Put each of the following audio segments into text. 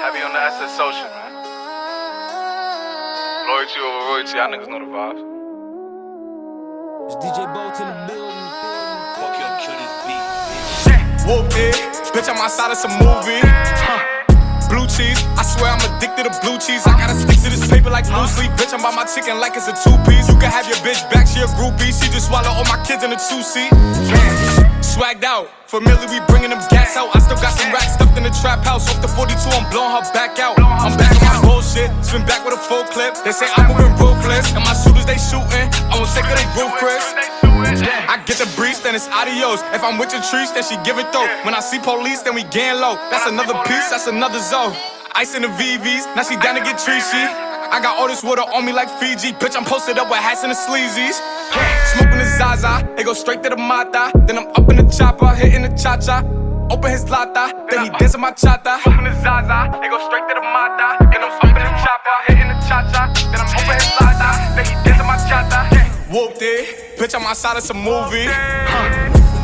Heavy on the SS social, man. Loyalty over royalty, y'all niggas know the vibes. It's DJ Bolt in the building. Fuck you, kill this beat. Whooped it, bitch, I'm outside of some movie. Blue cheese, I swear I'm addicted to blue cheese. I gotta stick to this paper like blue sleep. Bitch, I'm by my chicken like it's a two piece. You can have your bitch back, she a groupie. She just swallow all my kids in a two seat. Swagged out, familiar, we bringing them gas out. I still got some racks stuffed in the trap house. Off the 42, I'm blowing her back out. I'm back on my bullshit, spin back with a full clip. They say I'm moving ruthless, and my shooters they shooting. I won't take of they roof, Chris. I get the breeze, then it's adios. If I'm with your trees, then she give it though. When I see police, then we gang low. That's another piece, that's another zone. Ice in the VVs, now she down to get treachy. I got all this water on me like Fiji. Bitch, I'm posted up with hats and the sleazies. Zaza, it go straight to the Mata. Then I'm up in the chopper, hitting the cha cha. Open his lata, then he dancing my chata. Smoking the Zaza, it go straight to the Mata. Then I'm up in the chopper, hitting the cha cha. Then I'm open his lata, then he dancing my chata. Whooped it, bitch, I'm outside of some movie.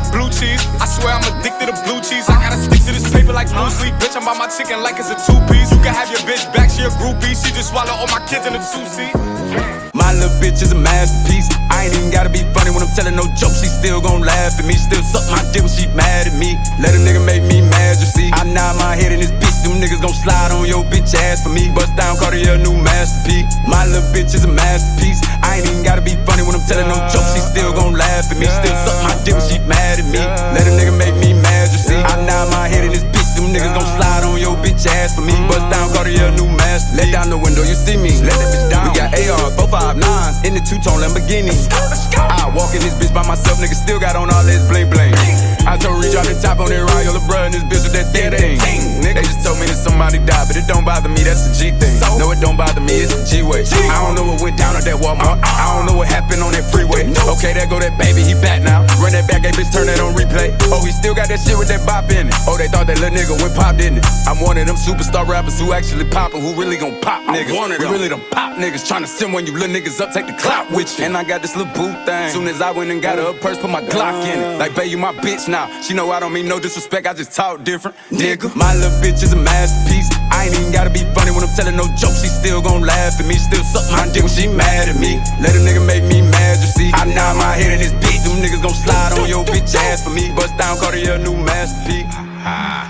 Blue cheese, I swear I'm addicted to blue cheese. I gotta stick to this paper like blue sleep. Bitch, I'm by my chicken like it's a two piece. You can have your bitch back, she a groupie. She just swallow all my kids in a two seat. My little bitch is a masterpiece. I ain't even gotta be funny when I'm telling no jokes. She still gon' laugh at me. Still suck my dick when she mad at me. Let a nigga make me mad, you see. I nod my head in this bitch. Them niggas gon' slide on your bitch ass for me. Bust down Cartier, new masterpiece. My little bitch is a masterpiece. I ain't even gotta be funny when I'm telling no jokes. She still gon' laugh at me. Still suck my dick when she mad at me. Let a nigga make me mad, you see. I nod my head in this bitch. Them niggas gon' slide on your bitch ass for me. Bust down Cartier, new masterpiece. Let down the window, you see me. Let that bitch down. We got ARs, five nines in the two tone Lamborghini. I walk in this bitch by myself, nigga still got on all this bling bling. I told Reach drop the top on that Royal LeBron, this bitch with that thing thing. They just told me that somebody died, but it don't bother me, that's a G thing. No, it don't bother me, it's the G way. I don't know what went down at that Walmart. I don't know what happened on that freeway. Okay, there go that baby, he back now. Run that back, hey bitch, turn that on replay. Oh, he still got that shit with that bop in it. Oh, they thought that little nigga went pop, didn't it? I'm one of them superstar rappers who actually poppin', who really gon' pop niggas. We really them pop niggas tryna send when you little niggas up, take the clout with you. And I got this little boot thing. Soon as I went and got her a purse, put my Glock in it. Like, babe, you my bitch now. She know I don't mean no disrespect, I just talk different. Nigga, my little bitch is a masterpiece. I ain't even gotta be funny when I'm telling no jokes. She still gon' laugh at me, still suck my dick when she mad at me. Let a nigga make me mad, you see. I nod my head in this bitch. Them niggas gon' slide on your bitch ass for me. Bust down, Cartier, new masterpiece. Ah.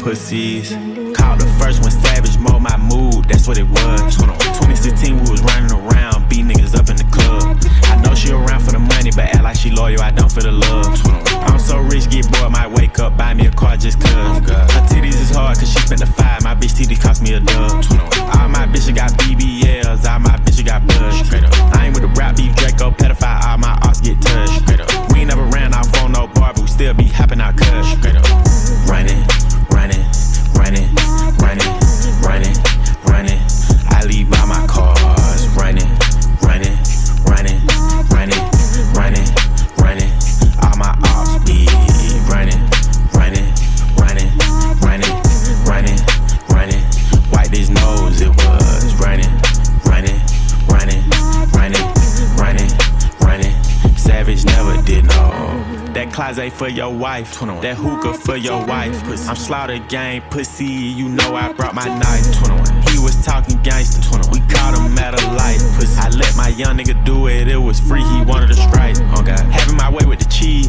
Pussies. Called the first one savage, mold my mood, that's what it was. 2016, we was running around, beat niggas up in the club. I know she around for the money, but act like she loyal, I don't for the love. I'm so rich, get bored, might wake up, buy me a car just cuz. Her titties is hard, cause she spent the five, my bitch titties cost me a dub. All my bitches got BBLs, all my bitches got blood. I ain't with the rap beef, Draco, pedophile, all my ops get touched. Still be hopping out cuss. Running, running, running, running, running, running. I closet for your wife, that hookah for your wife. Pussy. I'm slaughter gang pussy, you know I brought my knife. He was talking gangster, we caught him at a light. Pussy. I let my young nigga do it, it was free, he wanted a strike. Oh God. Having my way with the cheese,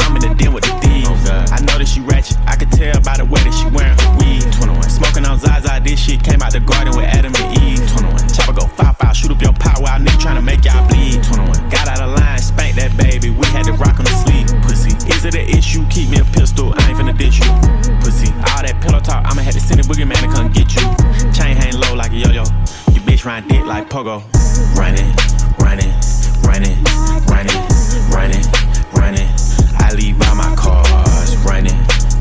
I'm in the den with the thieves. I know that she ratchet, I could tell by the way that she wearing her weed. Smoking on Zaza, this shit came out the garden with Adam and Eve. 21. Chopper go five five, shoot up your power, I nigga tryna make y'all bleed. 21. Got out of line, spank that baby, we had to rock on the sleeve. Pussy, is it an issue? Keep me a pistol, I ain't finna ditch you. Pussy, all that pillow talk, I'ma have to send a boogeyman to come get you. Chain hang low like a yo-yo, you bitch ride dick like pogo. Running, running, running, running, running, running. I leave by my cars. Running,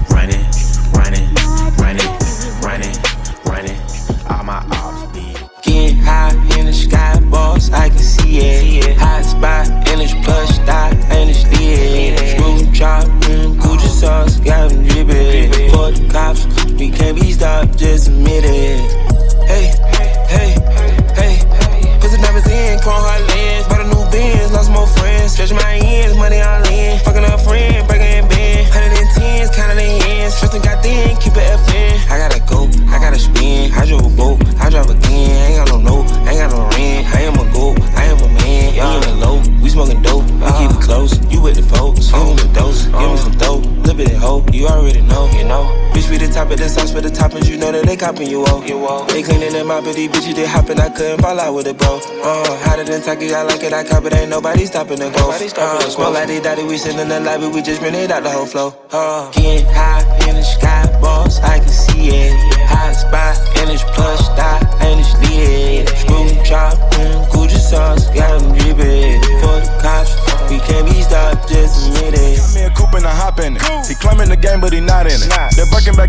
running, running, running, running, running. All my ops be. Getting high in the sky, boss, I can see it. Hot spot in this plush dot and it's lit. Screw chop, mm, Gucci sauce, got them drippin'. For the cops, we can't be stopped, just admit it. Hey, hey, hey, put the diamonds in, chrome hard lens bins, lost more friends. Stretch my ends, money all in. Fucking a friend, breaking in Hundred and tens, counting the ends. Stressing got thin, keep it FN. I gotta go, I gotta spin. I drove a boat, I drive again. I ain't got no note, I ain't got no rent. I am a go, I am a man. Yo, in the low, smoking dope. I uh, keep it close. You with the folks. Uh, Give me some dose. Uh, Give me some dope. Little bit hope. You already know. You know. Bitch, we the top of the sauce for the toppings. You know that they copping you all. You all. They cleaning them out, but these bitches they hopping. I couldn't fall out with a bro. Uh, hotter than Taki. I like it. I cop it. Ain't nobody stopping the ghost. Uh, smoke like they daddy. We sitting in the lobby. We just ran it out the whole flow. Uh, getting high in the sky, boss. I can see it. Hot spot in this plush die Ain't this lead. Screw drop. Mm, Gucci sauce. Got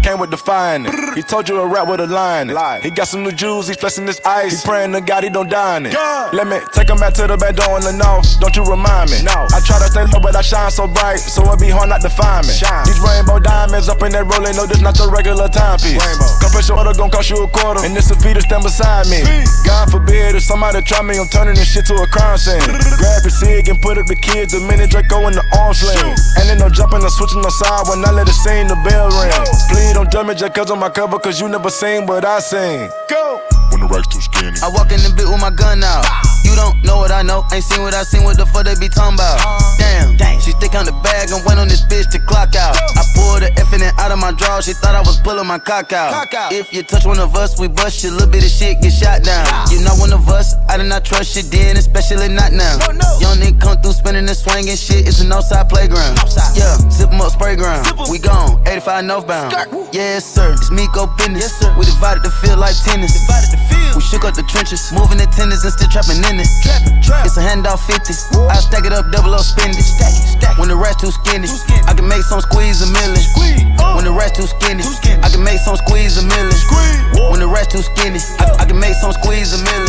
came with the it. He told you a rap with a line in. He got some new jewels, he's flexing his ice. He praying to God he don't die in it. Let me take him back to the back door in the north. Don't you remind me? No. I try to stay low, but I shine so bright, so it be hard not to find me. These rainbow diamonds up in that rolling, no, this not your regular timepiece. Compression order gon' cost you a quarter, and this a feeder stand beside me. God forbid if somebody try me, I'm turning this shit to a crime scene. Grab your cig and put up the kid, the minute Draco in the arm sling. And then no jumping or switching no side when I let it sing, the bell ring. Please don't judge me just cause on my cover, cause you never seen what I seen. Go! When the racks too skinny. I walk in the bit with my gun out. You don't know what I know, ain't seen what I seen, what the fuck they be talking about. Damn, she stick on the bag and went on this bitch to clock out. I pulled the F in out of my drawer, she thought I was pulling my cock out. If you touch one of us, we bust you, little bit of shit get shot down. You not one of us, I did not trust you then, especially not now. Young nigga come through spinning and swinging shit, it's an outside playground. Yeah, zip 'em up, spray ground. We gone, 85 northbound. Yes, sir, it's me go business. We divided the field like tennis. We shook up the trenches, moving the tenders and still trapping in it. It's a handoff 50. I stack it up, double up, spend it. When the rest too skinny, I can make some squeeze a million. Uh. When the rest too skinny, I can make some squeeze a million. Uh. When the rest too skinny, I, I can make some squeeze a million.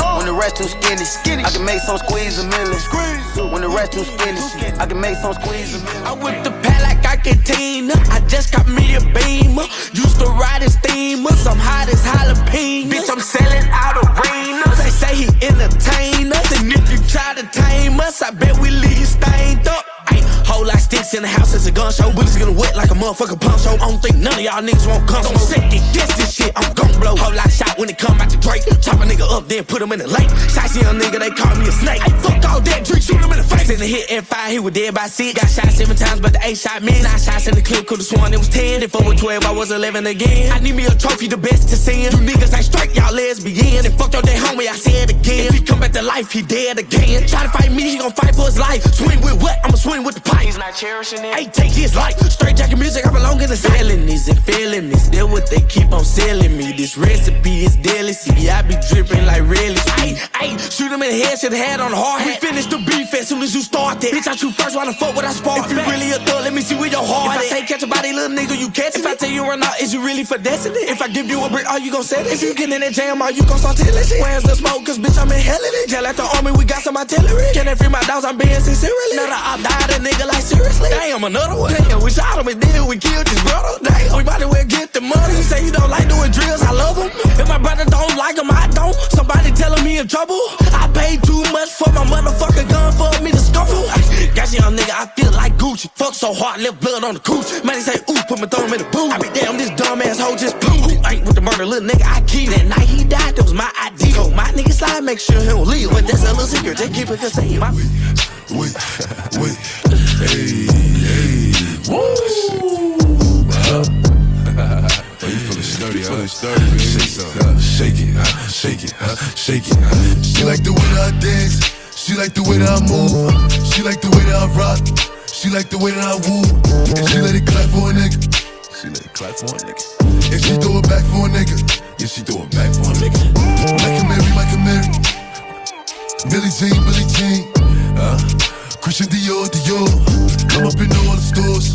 Uh. When the rest too skinny, I can make some squeeze a million. When the rest too skinny, I can make some squeeze a million. I whip the pad I. I just got me a beamer. Used to ride in steamers. I'm hot as jalapeno. Bitch, I'm selling out arenas. They say he entertain us. And if you try to tame us, I bet we leave you stained up. Whole lot sticks in the house, it's a gun show. Bullets gonna wet like a motherfucker pump show. I don't think none of y'all niggas won't come. So I'm sick and this, this shit, I'm gon' blow. Whole lot shot when it come out the Drake. Chop a nigga up, then put him in the lake. Shots young nigga, they call me a snake. Ayy, fuck all that, drink, shoot him in the face. A hit and fire, he was dead by six. Got shot seven times, but the eight shot me. Nine shots in the clip, could've sworn it was ten. Then four with 12, I was 11 again. I need me a trophy, the best to send. You niggas ain't straight, y'all lesbian. And fuck your day homie, I said again. If he come back to life, he dead again. Try to fight me, he gon' fight for his life. Swing with what? I'ma swing with the pipe. He's not cherishing it. Hey, take his life. Straight jacket music, I belong in the felonies and felonies. They're what they keep on selling me. This recipe is deadly. See, I be dripping like really. Hey, hey, shoot him in the head, shit head on the hard. We finish the beef as soon as you start that. Bitch, I shoot first, why the fuck would I spark? If you really a thug, let me see where your heart If I say catch a body, little nigga, you catch it. If I tell you run out, is you really for destiny? If I give you a brick, are you gon' set it? If you get in that jam, are you gon' start telling shit? Where's the smoke? Cause bitch, I'm in hell in it. Jail at the army, we got some artillery. Can they free my dogs? I'm being sincerely. Another op died, a nigga like seriously. Damn, another one. Damn, we shot him and then we killed his brother. Damn, we might as well get the money. You say you don't like doing drills, I love him. If my brother don't like him, I don't. Somebody telling me in trouble. I paid too much for my motherfucking gun for me to scuffle. Got you young nigga, I feel like Gucci. Fuck so hard, left blood on the cooch. Man, they say, ooh, put my thumb in the boot. I be damn, this dumb ass hoe just. Who ain't with the murder, little nigga, I keep. That night he died, that was my ID. Told my nigga slide, make sure he don't leave. But that's a little secret, they keep it concealed. My Wait, wait, hey, hey. Woo! Oh, you feeling sturdy, you feeling sturdy, baby. Shake it, uh, shake it, uh, shake it, uh. She like the way that I dance. She like the way that I move. She like the way that I rock. She like the way that I woo. And she let it clap for a nigga. She let it clap for a nigga. And she throw it back for a nigga. Yeah, she throw it back for a nigga. Like a Mary, like a Mary. Billie Jean, Billie Jean. Uh, Christian Dior, Dior. I'm up in all the stores.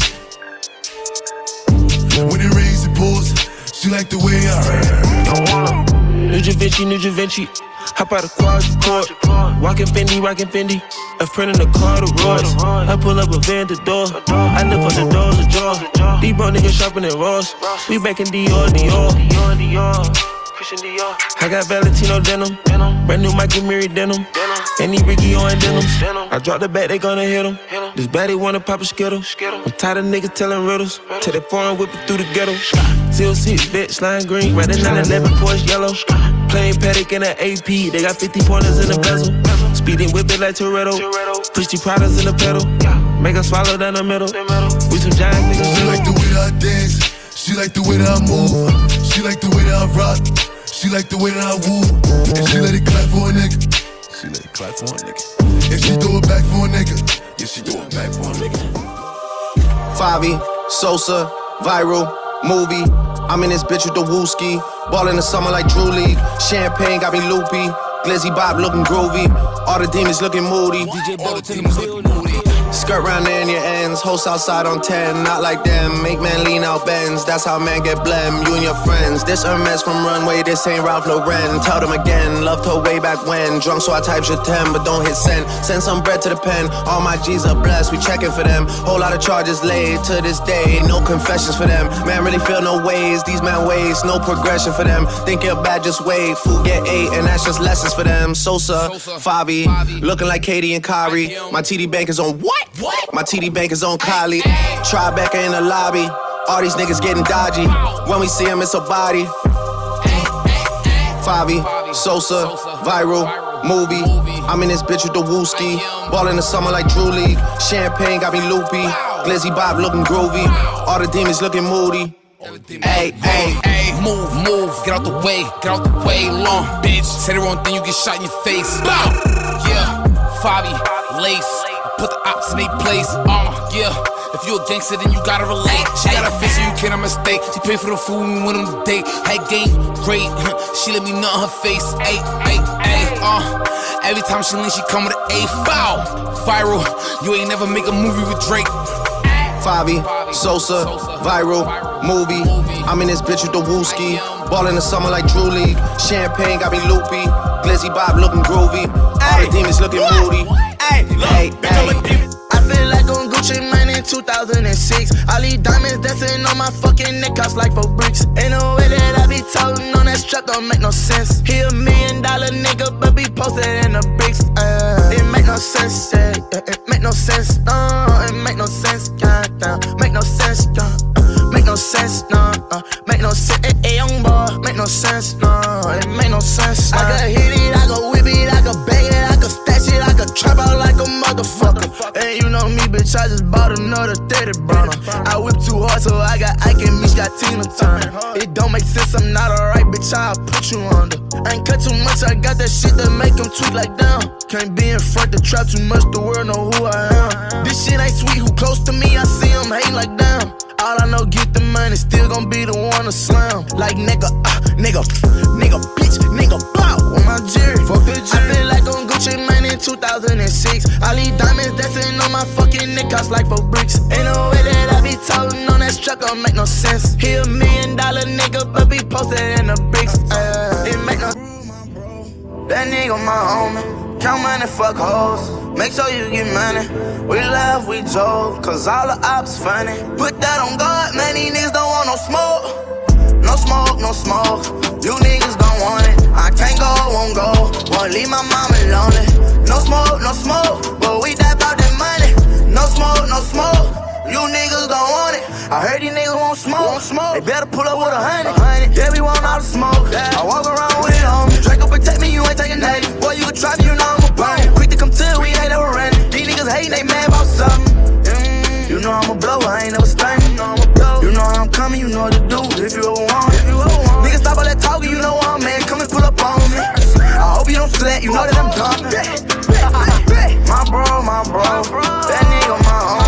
When it rains, it pours. She like the way I New Da Vinci, New Da Vinci. Hop out of quadruple. Walking Fendi, rocking Fendi. A friend in the car, the Royce. I pull up a van, the door. I live on the doors, the jaw. These bro niggas shopping at Ross. We back in Dior, Dior. Dior, Dior. Christian Dior. I got Valentino denim. denim. Brand new Mike Amiri denim. denim. Any Ricky on denim. I drop the bat, they gonna hit him. This baddie wanna pop a skittle. I'm tired of niggas telling riddles. Take that foreign whip it through the ghetto. Seal 6 bitch, lime green. Right in 911 Porsche yellow. Plain paddock in an AP. They got 50 pointers in the bezel. Speeding whip it like Toretto. Push the products in the pedal. Make us swallow down the middle. We some giant niggas. She like the way that I dance. She like the way that I move. She like the way that I rock. She like the way that I woo. And she let it clap for a nigga. She let it clap for a nigga. And she throw it back for a nigga. Yeah, she throw it back for a nigga. Favi, Sosa, viral, movie. I'm in this bitch with the wooski. Ball in the summer like Drew League. Champagne got me loopy. Glizzy Bob looking groovy. All the demons looking moody. DJ in the building. Skirt round in your ends. Host outside on 10. Not like them. Make man lean out bends. That's how man get blem. You and your friends. This Hermes from Runway. This ain't Ralph Lauren. Tell them again. Loved her way back when. Drunk so I typed your 10. But don't hit send. Send some bread to the pen. All my G's are blessed. We checking for them. Whole lot of charges laid to this day. No confessions for them. Man really feel no ways. These man ways. No progression for them. Think you're bad, just wait. Food get eight. And that's just lessons for them. Sosa, Favi. Looking like KD and Kyrie. My TD bank is on what? What? My TD bank is on Kylie. Tribeca in the lobby. All these niggas getting dodgy. When we see him, it's a body. Favi, Sosa, viral, movie. I'm in this bitch with the wooski. Ball in the summer like Drew League. Champagne got me loopy. Glizzy Bob looking groovy. All the demons looking moody. Hey, hey, hey, move, move, get out the way, get out the way, long bitch. Say the wrong thing, you get shot in your face. Bow, yeah, Fabi, lace, put the ops in their place. Uh, yeah, if you a gangster, then you gotta relate. She got a so you cannot mistake. She paid for the food we went on the date. Had game, great. she let me on her face. Hey, hey, hey, uh. Every time she lean, she come with an A foul. Viral, you ain't never make a movie with Drake. Favi, Sosa, viral, movie. I'm in this bitch with the wooski. Ball in the summer like Drew League. Champagne got me loopy. Glizzy Bob looking groovy. All the demons looking moody. Hey, Hey, hey. I feel like on Gucci Mane in 2006. All these diamonds dancing on my fucking neck, cost like four bricks. Ain't no way that I be talking on that strap, don't make no sense. He a million dollar nigga, but be posted in the bricks. Uh, it make no sense, yeah, yeah, it make no sense, no, it make no sense, yeah, yeah, make no sense, yeah. Sense, no, uh, make no sense, eh, eh, young boy, make no sense, no, it make no sense. I could hit it, I could whip it, I could bang it, I could stash it, I could trap out like a motherfucker. And you know me, bitch, I just bought another 30 burner. I whip too hard, so I got Ike and Mitch got Tina Turner. It don't make sense, I'm not alright, bitch, I'll put you under. I ain't cut too much, I got that shit that make them tweak like down. Can't be in front the trap too much, the world know who I am. This shit ain't sweet, who close to me, I see them hating like damn. All I know, get the money, still gon' be the one to slam. Like nigga, uh, nigga, nigga, bitch, nigga, blow on my jury. Fuck the jury. I feel like on Gucci Mane in 2006. All these diamonds dancing on my fucking neck, cost like four bricks. Ain't no way that I be talking on that strap, don't make no sense. He a million dollar nigga, but be posted in the bricks. Uh, it make no bro. that nigga my homie. Count money, fuck hoes. Make sure you get money. We laugh, we joke, cause all the ops funny. Put that on God, man, these niggas don't want no smoke. No smoke, no smoke. You niggas don't want it. I can't go, won't go. Won't leave my mama lonely. No smoke, no smoke. But we die about that money. No smoke, no smoke. You niggas don't want it. I heard these niggas won't smoke. Won't smoke. They better pull up with a hundred. Yeah, we want all the smoke. Yeah. I walk around with it on me. Draco protect me, you ain't taking that. Boy, you can try me, you know I'm a bone. Quick to come to, we ain't never running. These niggas hating, they mad about something. Mm, You know I'm a blow, I ain't never stunning. You know I'm coming, you know what to do if you ever want it. Niggas stop all that talking, you know I'm man. Come and pull up on me. I hope you don't sweat, you know that I'm done. My bro, my bro, that nigga my homie.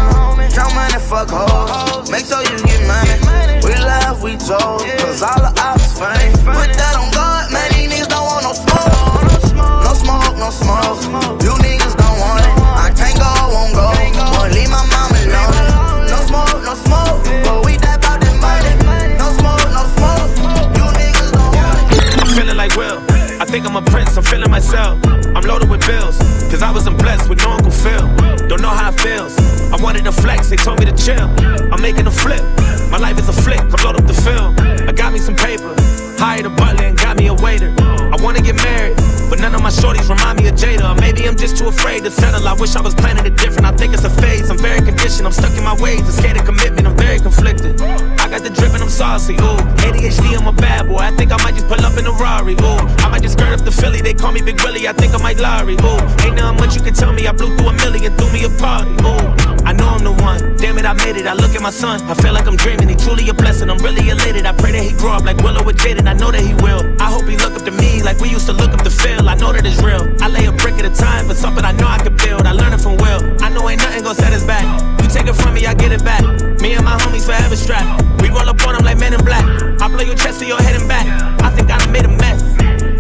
Money, fuck hoes. Make sure you get money. We laugh, we joke, cause all the ops funny. Put that on God, man, these niggas don't want no smoke. No smoke, no smoke. You niggas don't want it. I can't go, won't go. Won't leave my mama alone. No smoke, no smoke. But we die about that money. No smoke, no smoke. You niggas don't want it. Feeling like Will. Think I'm a prince, I'm feeling myself. I'm loaded with bills, cause I wasn't blessed with no Uncle Phil. Don't know how it feels. I wanted to flex, they told me to chill. I'm making a flip. My life is a flick, I'm loaded up the film. I got me some paper, hired a butler and got me a waiter. I wanna get married, but none of my shorties remind me of Jada. Maybe I'm just too afraid to settle. I wish I was planning it different. I think it's a phase. I'm very conditioned, I'm stuck in my ways. I'm scared of commitment, I'm very conflicted. I got the drip and I'm saucy, ooh. ADHD, I'm a bad boy. I think I might just pull up in a Rari, ooh. I might just skirt up the Philly, they call me Big Willie. I think I might Larry, ooh. Ain't nothing much you can tell me. I blew through a million, threw me a party, ooh. I know I'm the one. Damn it, I made it. I look at my son. I feel like I'm dreaming. He truly a blessing. I'm really elated. I pray that he grow up like Willow with Jaden. I know that he will. I hope he look up to me like we used to look up to Phil. I know that it's real. I lay a brick at a time for something I know I can build. I learned it from Will. I know ain't nothing gonna set us back. You take it from me, I get it back. Me and my homies forever strapped. We roll up on them like men in black. I blow your chest to your head and back. I think I done made a mess.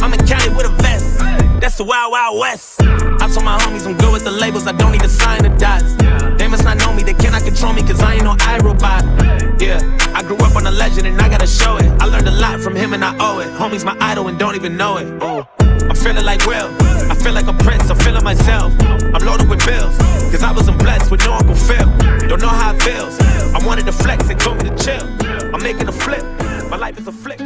I'm in county with a vest. That's the wild, wild west. I told my homies I'm good with the labels, I don't need to sign the dots. They must not know me, they cannot control me, cause I ain't no iRobot. Yeah, I grew up on a legend and I gotta show it. I learned a lot from him and I owe it. Homie's my idol and don't even know it. Oh, I'm feeling like Will. I feel like a prince, I'm feeling myself. I'm loaded with bills, cause I wasn't blessed with no Uncle Phil. Don't know how it feels. I wanted to flex, they told me to chill. I'm making a flip, my life is a flick.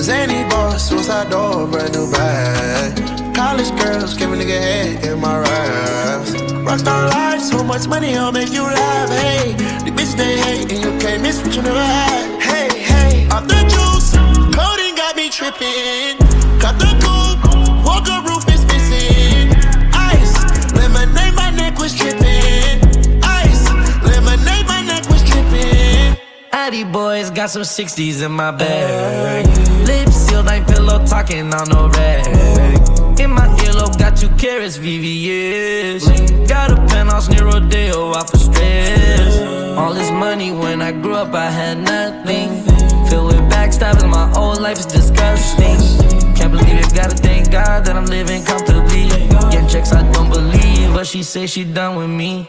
Zany boss, suicide door, brand new bag. College girls, give a nigga head in my raps. Rockstar life, so much money, I'll make you laugh. Hey, the bitch they hate, and you can't miss what you never had. Hey, hey, off the juice, coding got me tripping. Cut the coupe, walker roof is missing. Ice, lemonade, my neck was tripping. Addy boys got some 60s in my bag. Lips sealed, ain't pillow talking on no rag. In my earlobe, got two carrots, VVS. Got a penthouse near Rodeo, off of stress. All this money when I grew up, I had nothing. Filled with backstabbing, my whole life is disgusting. Can't believe it, gotta thank God that I'm living comfortably. Getting checks, I don't believe, but she say she done with me.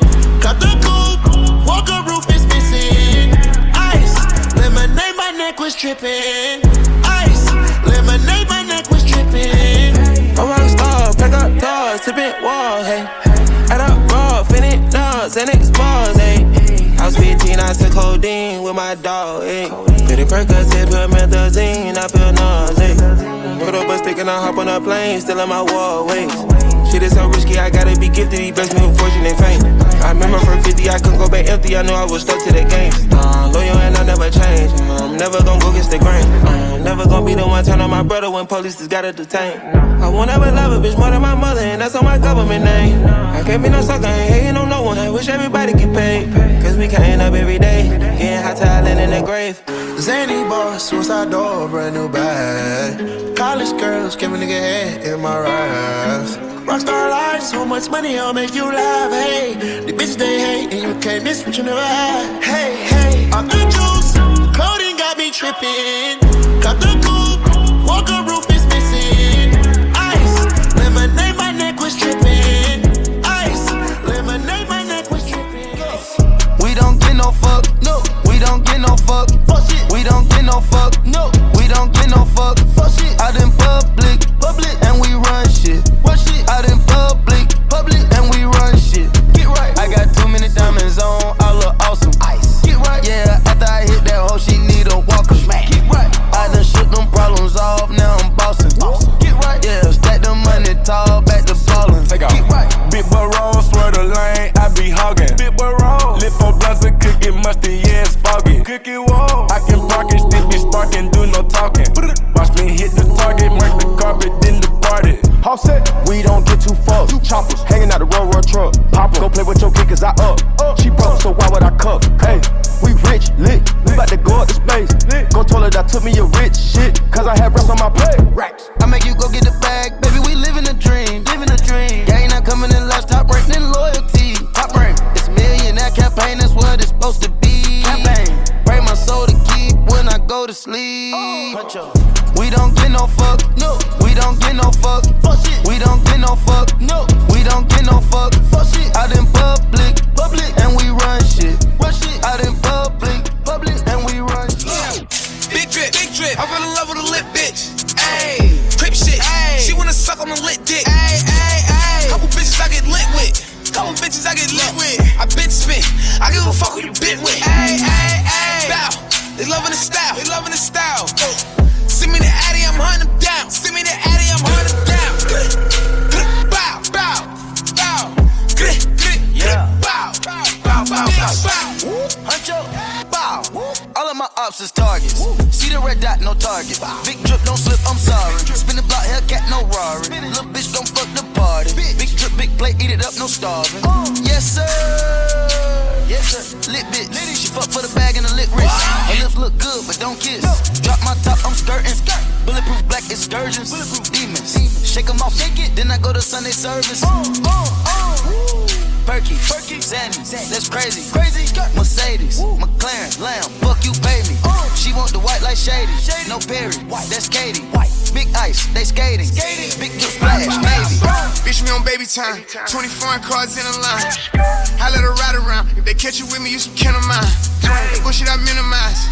Cut the coupe, walker roof is missing. Ice, lemonade, my neck was tripping. Ice, lemonade, my neck was tripping. A rock star, pack up doors, tipping walls, hey. Add up raw, finish dogs, and expose, hey. I was 15, I took codeine with my dog, hey. Pretty Percocet, promethazine, I feel nauseous. Put up a stick and I hop on a plane, still in my wall, waist. Shit is so risky, I gotta be gifted. He me with fortune and fame. I remember from 50, I couldn't go back empty. I knew I was stuck to the game. Uh, loyal and I never change. Uh, I'm never gonna go against the grain. Uh, never gonna be the one turn on my brother when police just gotta detain. I won't ever love a bitch more than my mother, and that's on my government name. I can't be no sucker, ain't hating on no one. I wish everybody get paid. Cause we can't up every day. Getting hot talent in the grave. Zany boss, suicide door, brand new bag. College girls, give a nigga head in my raps. Rockstar life, so much money, I'll make you laugh. Hey, the bitch they hate, and you can't miss what you never had. Hey, hey, off the juice, coding got me tripping. Cut the coupe, walker roof is missing. Ice, lemonade, my neck was tripping. Ice, lemonade, my neck was tripping. We don't get no fuck, no. We don't get no fuck, fuck shit. We don't get no fuck, no. We Yes, sir. Yes, sir. Lit bitch. She fuck for the bag and the lit wrist. Her lips look good, but don't kiss. Drop my top, I'm skirting. Skirt. Bulletproof black excursions. Demons. Shake 'em off, shake it. Then I go to Sunday service. Oh. Perky, Perky, Zanny, that's crazy, crazy. Mercedes, McLaren, Lamb, fuck you, pay me. She want the white like shady, no Perry, that's Katie. Big ice, they skating, skating. big good splash, maybe. Bitch, me on baby time. 20 foreign cars in a line. I let her ride around. If they catch you with me, you some kin of mine. Bullshit I minimize.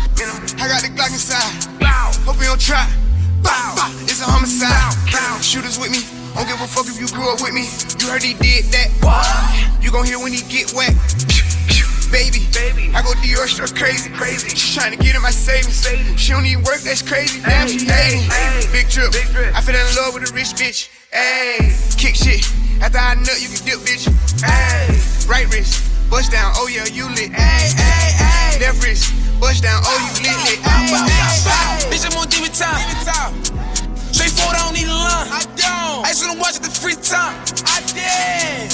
I got the Glock inside. Hope you don't try. Bow. It's a homicide. Bow. Shooters with me. Don't give a fuck if you grew up with me. You heard he did that. You gon' hear when he get wet. Baby, baby, I go Dior struck crazy, crazy. She tryna get in my savings. She don't even work, that's crazy. Damn, she hating. Big drip, I fell in love with a rich bitch. Ayy, kick shit. After I nut, you can dip, bitch. Ayy, right wrist, bust down. Oh yeah, you lit. Ayy, ayy, ayy. Left wrist, bust down. Oh you lit, lit. Ayy, ayy, ayy. Bitch, I'm on TV time. Forward, I don't need a line. I don't. I just wanna watch it the free time. I did.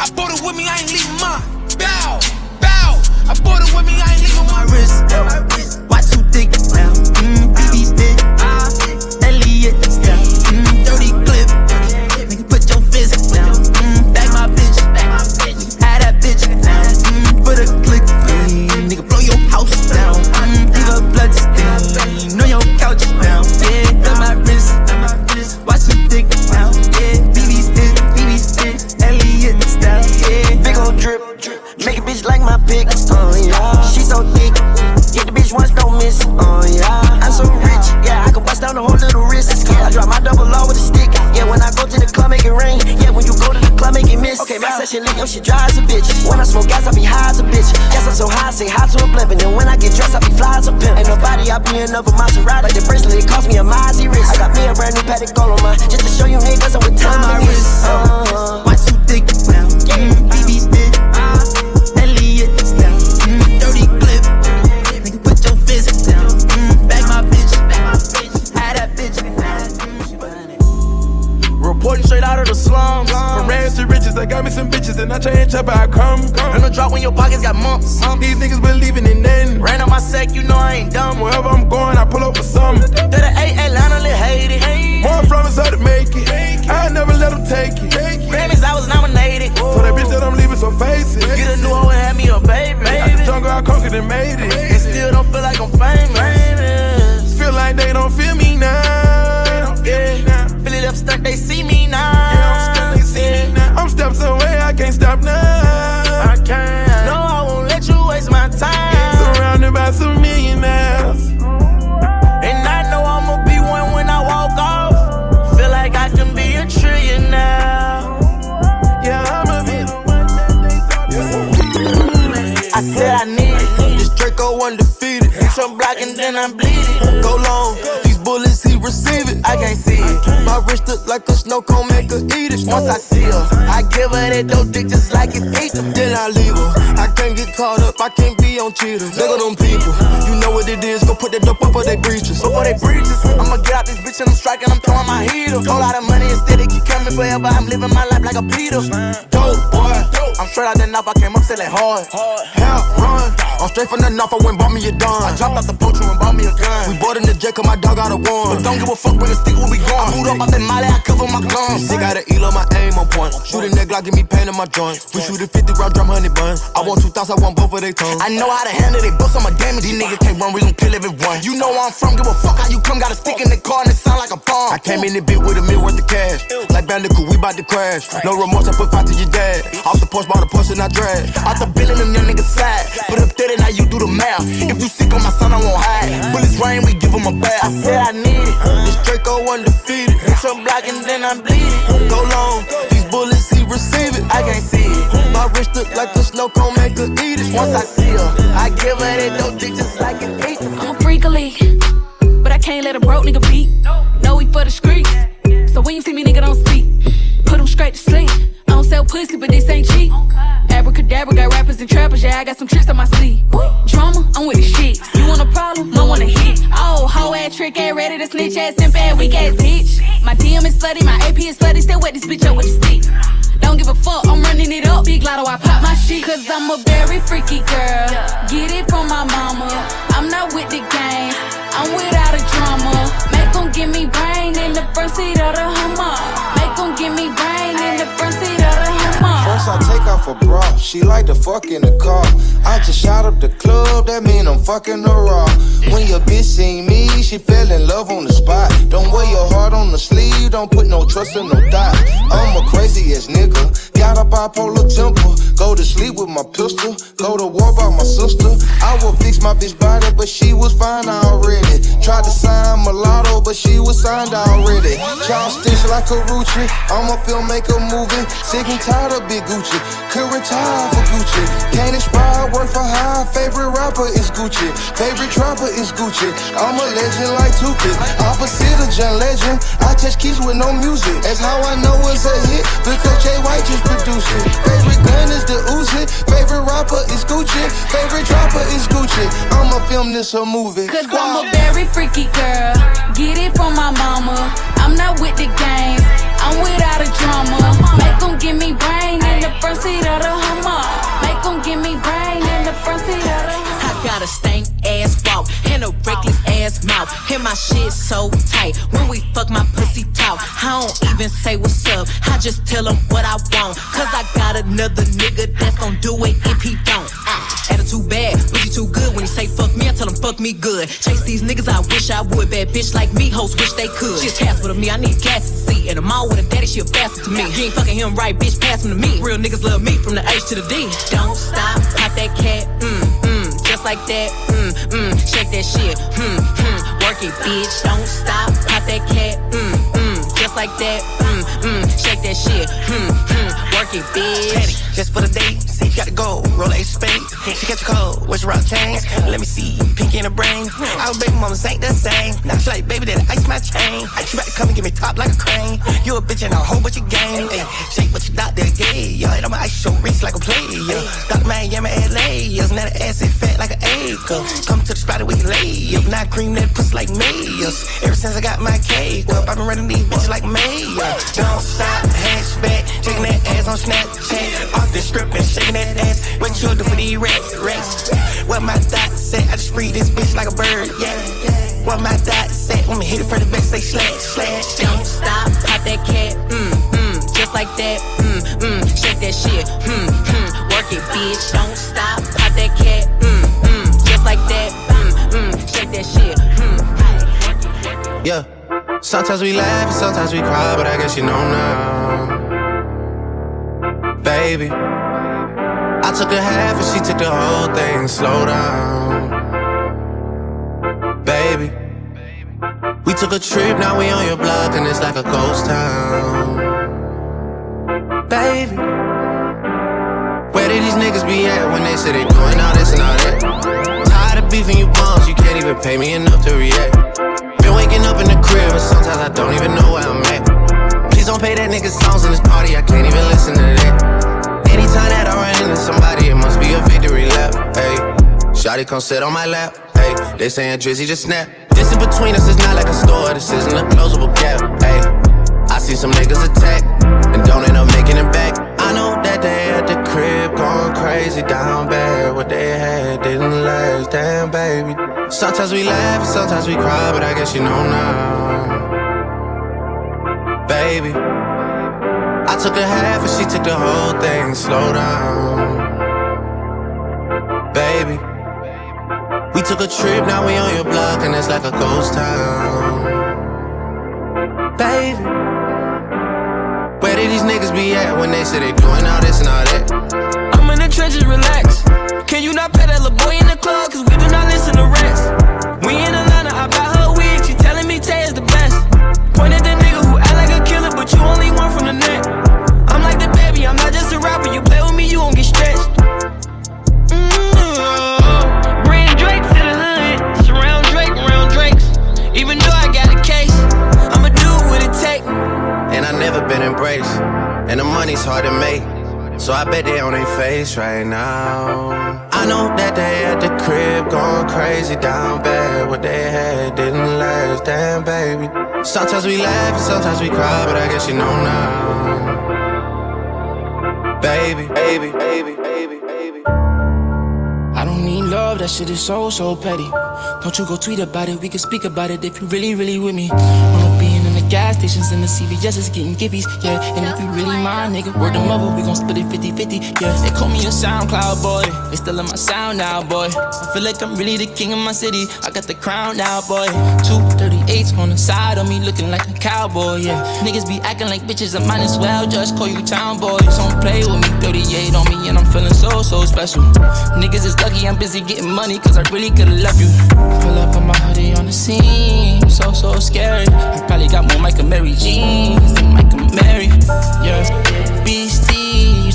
I bought it with me, I ain't leaving mine. Bow, bow. I bought it with me, I ain't leaving my wrist. Watch who thick now. Mmm, BB's thick. Elliot down. Mmm, dirty clip. Nigga, put your fist down. Mmm, back my bitch. Had that bitch down. Mmm, for the click. Mmm, nigga, blow your house down. Mmm, leave a blood stain on your couch down. Feel my wrist. Watch who thick now. Yeah, BB's thick. BB's thick. Elliot style. Yeah, Big ol' drip, make a bitch like my pick. Oh yeah, she so thick. Hit the bitch once, don't miss. Oh yeah, I'm so rich. Yeah, I can bust down the whole little wrist. Yeah, I drop my double law with a stick. Yeah, when I go to the club, make it rain. Yeah, when you go to the club, make it miss. Okay, my session lit, yo, shit dry as a bitch. When I smoke gas, I be high as a bitch. Yes, I'm so high, I say hi to a blimp. And then when I get dressed, I be fly as a pimp. Ain't nobody, I be in over Maserati. Like the bracelet, it cost me a Mozzie wrist. I got me a brand new Patek gold on my, just to show you niggas I'm with time. my wrist. Uh, uh-huh. watch who thick now. Mmm, BB's thick. Uh, Elliot down. Mmm, dirty clip. Mm, Nigga, put your fist down. Mmm, back my bitch. Had that bitch. Reporting straight out of the slums. To riches, I got me some bitches and I change up how I come. And the drop when your pockets got mumps. These niggas believing in nothing. Ran on my sack, you know I ain't dumb. Wherever I'm going, I pull up with something. To the A, Atlanta, lit hate it. More from us how to make it. I never let them take it. Grammys, I was nominated. So that bitch that I'm leaving, so face it. Get a new hoe and have me a baby. Out the jungle, I conquered and made it. And still don't feel like I'm famous. Feel like they don't feel me now. Yeah. Feel it up stuck, they see me now. I'm steps away, I can't stop now. I can't. No, I won't let you waste my time. Surrounded by some millionaires. And I know I'ma be one when I walk off. Feel like I can be a trillion now. Yeah, I'ma be the one that I said I need it. This Draco undefeated. Some block and then I'm bleeding. Go long, it. My wrist look like a snow cone, make her eat it. Once I see her, I give her that dope dick just like it's eat. Then I leave her. I can't get caught up, I can't be on cheaters. Look at them people, you know what it is. Go put that dope up for they breaches. Before they breaches, I'ma get out this bitch and I'm striking, I'm throwing my heater. Whole lot of money instead, it keep coming forever. I'm living my life like a Peter. Dope boy, I'm straight out the knife, I came up selling hard. Hell run. I'm straight from the north, I went bought me a dime. I dropped out the poacher and bought me a gun. We bought in the jet, cause my dog got a one. But don't give a fuck when the stick where we going. I boot up out that molly, I cover my guns. Sick got an elo, my aim on point. Shooting that Glock, give me pain in my joint. We shoot a 50 round drum, honey bun. I want two thoughts, I want both of they tongues. I know how to handle they books, I'm a damage. These niggas can't run, we gon' kill everyone. You know where I'm from, give a fuck how you come. Got a stick in the car and it sound like a bomb. I came in the bit with a mil worth of cash. Like Bandicoot, we bout to crash. No remorse, I put five to your dad. Off the porch, bought a push and I drag. Out the bill and them young niggas side. Put up 30, now you do the math. If you sick on my son, I won't hide. Bullets rain, we give him a bath. I said I need it. This Draco undefeated. Some block and then I'm bleeding. Go long, these bullets he receive it. I can't see it. My wrist look like a snow cone, make her eat it. Once I see her, I give her that dope dick just like an eight. I'm a freak of league, but I can't let a broke nigga beat. No, we for the streets. So when you see me, nigga, don't speak. Put him straight to sleep. I don't sell pussy, but this ain't cheap. Abracadabra got rappers and trappers, yeah, I got some tricks on my sleeve. Drama, I'm with the shit. You want a problem? I want a hit. Oh, hoe ass trick, ain't ready to snitch ass, simp ass, weak ass bitch. My DM is slutty, my AP is slutty, still wet this bitch up with the stick. Don't give a fuck, I'm running it up. Big lotto, I pop my shit. Cause I'm a very freaky girl. Get it from my mama. I'm not with the games, I'm without a drama. Make them give me brain in the front seat of the Hummer. Make them give me brain in the front seat of the Hummer. First I take off a bra, she like to fuck in the car. I just shot up the club, that mean I'm fucking her raw. When your bitch seen me, she fell in love on the spot. Don't wear your heart on the sleeve, don't put no trust in no dot. I'm a crazy ass nigga, got a bipolar temper. Go to sleep with my pistol, go to war by my sister. I will fix my bitch body, but she was fine already. Tried to sign mulatto, but she was signed already. Stitch like a Rucci, I'm a filmmaker moving. Sick and tired of Big Gucci, could retire for Gucci. Can't inspire, work for high. Favorite rapper is Gucci, favorite trapper is Gucci. I'm a legend like Tupac, opposite of John Legend. I touch keys with no music. That's how I know it's a hit because Jay White just produced it. Favorite gun is the Uzi, favorite rapper is Gucci, favorite trapper is Gucci. I'ma film this a movie. Cause I'm a very freaky girl. Get it from my mama. I'm not with the games. I'm without a drama. Make them give me brain in the front seat of the Hummer. Make them give me brain in the front seat of the Hummer. Got a stank ass walk and a reckless ass mouth. And my shit so tight. When we fuck, my pussy talk. I don't even say what's up. I just tell him what I want. Cause I got another nigga that's gon' do it if he don't. Ah, attitude bad, but you too good. When he say fuck me, I tell him fuck me good. Chase these niggas, I wish I would. Bad bitch like me, hoes wish they could. She's half with me, I need gas to see. And I'm all with a daddy, she a bastard to me. You ain't fucking him right, bitch, pass him to me. Real niggas love me from the H to the D. Don't stop, pop that cat, mm, just like that, mm, mm, shake that shit, mm, mm, work it, bitch. Don't stop, pop that cat, mm, mm, just like that, mm, mm, shake that shit, mm, mm, work it, bitch. Just for the date, see you got to go. Roll a spade. She catch a cold. Your rock chains? Let me see. Pink in the brain. Our baby mamas ain't the same. Now she like, baby, that ice my chain. I you about to come and give me top like a crane. You a bitch and a whole bunch of game. Ay, shake what you doctor gay. Yeah, and I'ma ice your wrist like a player. Dr. Miami, LA. Yeah, now the ass is fat like an acre. Come to the spot we can lay up. Now cream that pussy like mayors. Ever since I got my cake up, I've been running these bitches like mayor. Don't stop, hatchback. Shaking that ass on Snapchat. Off the strip and shaking that ass. What you do for these rats? Rats. What my thought said, I just free this bitch like a bird, yeah. What my thought said, when me hit it for the back, say slash, slash. Don't stop, pop that cat, mm, mm, just like that, mm, mm, shake that shit, mm, mm, work it, bitch. Don't stop, pop that cat, mm, mm, just like that, mm, mm, shake that shit, mm. Yeah. Sometimes we laugh and sometimes we cry, but I guess you know now. Baby. I took a half and she took the whole thing. Slow down. Baby. We took a trip, now we on your block and it's like a ghost town. Baby. Where did these niggas be at when they say they doing all this and all that? Tired of beefing you bums, you can't even pay me enough to react. Been waking up in the crib and sometimes I don't even know where I'm at. Please don't pay that nigga songs in this party, I can't even listen to that. Anytime that I run into somebody, it must be a victory lap. Hey, Shotty come sit on my lap. Hey, they saying Drizzy just snap. This in between us is not like a store, this isn't a closable gap. Hey, I see some niggas attack and don't end up making it back. I know that they at the crib going crazy down bad. What they had didn't last, damn baby. Sometimes we laugh, sometimes we cry, but I guess you know now. Baby. I took a half and she took the whole thing. Slow down, baby. We took a trip, now we on your block and it's like a ghost town, baby. Where did these niggas be at when they say they doing all this and all that? I'm in the trenches, relax. Can you not that little boy in the club? Cause we do not listen to rats. We in Atlanta, I buy her wig. She telling me Tay Sometimes we laugh and sometimes we cry, but I guess you know now. Baby, baby, baby, baby, baby. I don't need love, that shit is so, so petty. Don't you go tweet about it, we can speak about it if you really, really with me. Gas stations and the CVS is getting giffies, yeah. And if you really mind, nigga, word the mother, we gon' split it 50 50, yeah. They call me a SoundCloud boy, they still in my sound now, boy. I feel like I'm really the king of my city, I got the crown now, boy. 238s on the side of me, looking like a cowboy, yeah. Niggas be acting like bitches, I might as well just call you town boy. Don't play with me, 38 on me, and I'm feeling so, so special. Niggas is lucky I'm busy getting money, cause I really could've left you. Pull up on my hoodie the scene, so, so scary. I probably got more Mike Amiri jeans than Mike Amiri, yeah.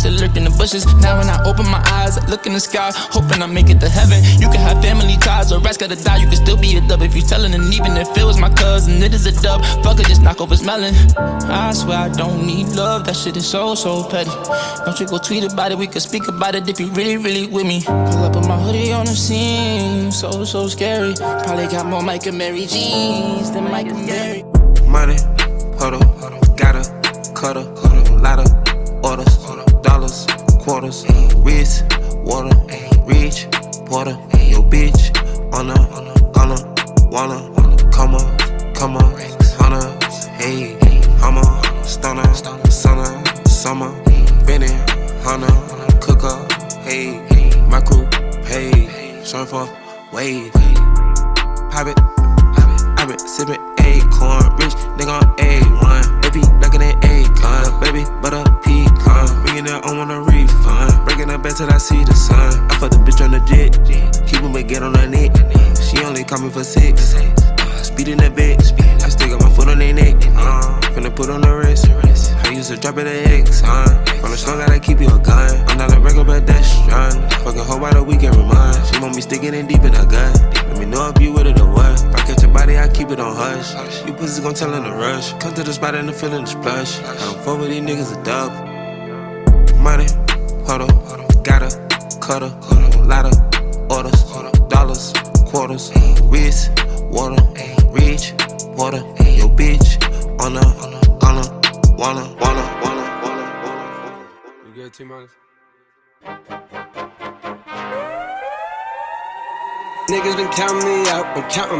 To lurk in the bushes. Now when I open my eyes, I look in the sky, hoping I make it to heaven. You can have family ties, or rest gotta die. You can still be a dub if you tellin'. And even if it was my cousin, it is a dub. Fuck it, just knock off his. I swear I don't need love. That shit is so so petty. Don't you go tweet about it? We can speak about it if you really really with me. Pull up with my hoodie on the scene, so so scary. Probably got more Mike Amiri jeans than Mike Amiri. Money, huddle, gotta, cutter, lot of orders, quarters, wrist, water, reach, porter, feeling the splash. I don't fuck with these niggas a dub.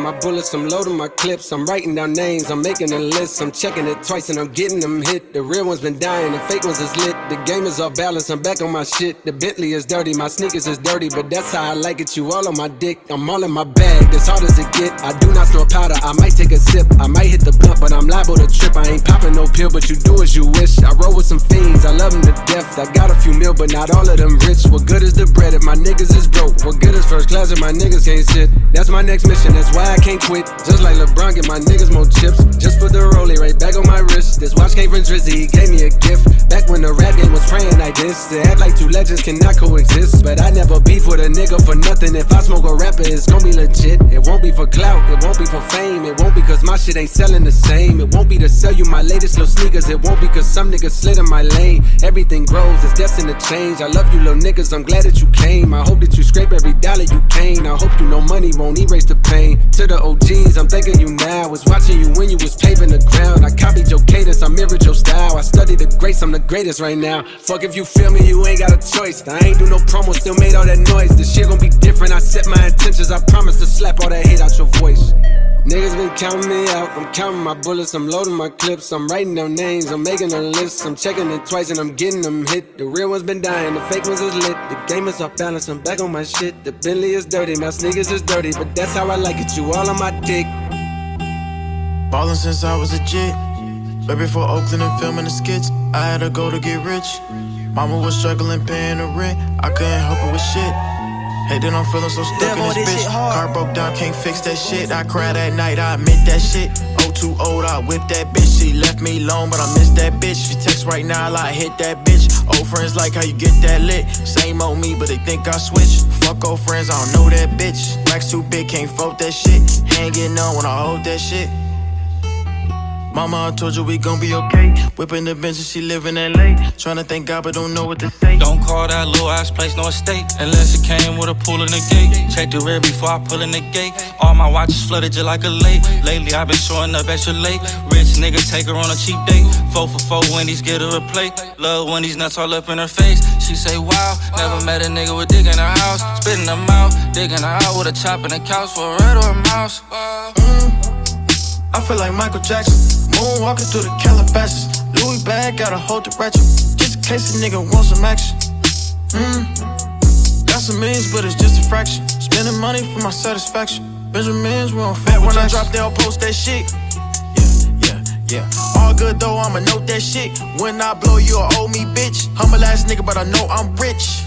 My bullets, I'm loading my clips. I'm writing down names, I'm making a list. I'm checking it twice and I'm getting them hit. The real ones been dying, the fake ones is lit. The game is off balance, I'm back on my shit. The Bentley is dirty, my sneakers is dirty, but that's how I like it. You all on my dick, I'm all in my bag, as hard as it get. I do not snort powder, I might take a sip. I might hit the blunt, but I'm liable to trip. I ain't popping no pill, but you do as you wish. I roll with some fiends, I love them to death. I got a few mil, but not all of them rich. What good is the bread if my niggas is broke? What good is first class if my niggas can't sit? That's my next mission, that's why I can't quit. Just like LeBron, get my niggas more chips. Just put the rollie right back on my wrist. This watch came from Drizzy, gave me a gift. Back when the rap game was praying like this. To act like two legends cannot coexist. But I never beef with a nigga for nothing. If I smoke a rapper, it's gonna be legit. It won't be for clout, it won't be for fame. It won't be cause my shit ain't selling the same. It won't be to sell you my latest little sneakers. It won't be cause some niggas slid in my lane. Everything grows, it's destined to change. I love you, little niggas, I'm glad that you came. I hope that you scrape every dollar you came. I hope you know money won't erase the pain. To the OGs, I'm thanking you now. Was watching you when you was paving the ground. I copied your cadence, I mirrored your style. I studied the greats, I'm the greatest right now. Fuck if you feel me, you ain't got a choice. I ain't do no promo, still made all that noise. This shit gon' be different. I set my intentions, I promise to slap all that hate out your voice. Niggas been counting me out. I'm counting my bullets, I'm loading my clips, I'm writing down names, I'm making a list, I'm checking it twice and I'm getting them hit. The real ones been dying, the fake ones is lit. The game is off balance, I'm back on my shit. The Bentley is dirty, my sneakers is dirty, but that's how I like it. You all on my dick. Ballin' since I was a jit. Right before Oakland and filming the skits, I had to go to get rich. Mama was struggling paying the rent, I couldn't help her with shit. Hey, then I'm feeling so stuck in this this bitch. Car broke down, can't fix that shit. I cried at night, I admit that shit. Oh, too old, I whipped that bitch. She left me alone, but I miss that bitch. She text right now, I like hit that bitch. Old friends like how you get that lit. Same old me, but they think I switched. Fuck old friends, I don't know that bitch. Racks too big, can't fold that shit. Hanging on when I hold that shit. Mama, I told you we gon' be okay. Whipping the bench and she live in LA. Tryna thank God, but don't know what to say. Don't call that little ass place no estate. Unless it came with a pool in the gate. Check the rear before I pull in the gate. All my watches flooded just like a lake. Lately, I've been showing up extra late. Rich nigga take her on a cheap date. Four for four Wendy's, get her a plate. Love when these nuts all up in her face. She say, wow, never met a nigga with dick in her house. Spitting them out, digging her out with a chop in the couch for a red or a mouse. Mm, I feel like Michael Jackson. Moonwalking through the Calabasas. Louis bag, gotta hold the ratchet. Just in case a nigga wants some action. Mm. Got some means, but it's just a fraction. Spending money for my satisfaction. Benjamins, we on fat. When I drop, they'll post that shit. Yeah, yeah, yeah. All good though, I'ma note that shit. When I blow, you'll owe me, bitch. I'm a ass nigga, but I know I'm rich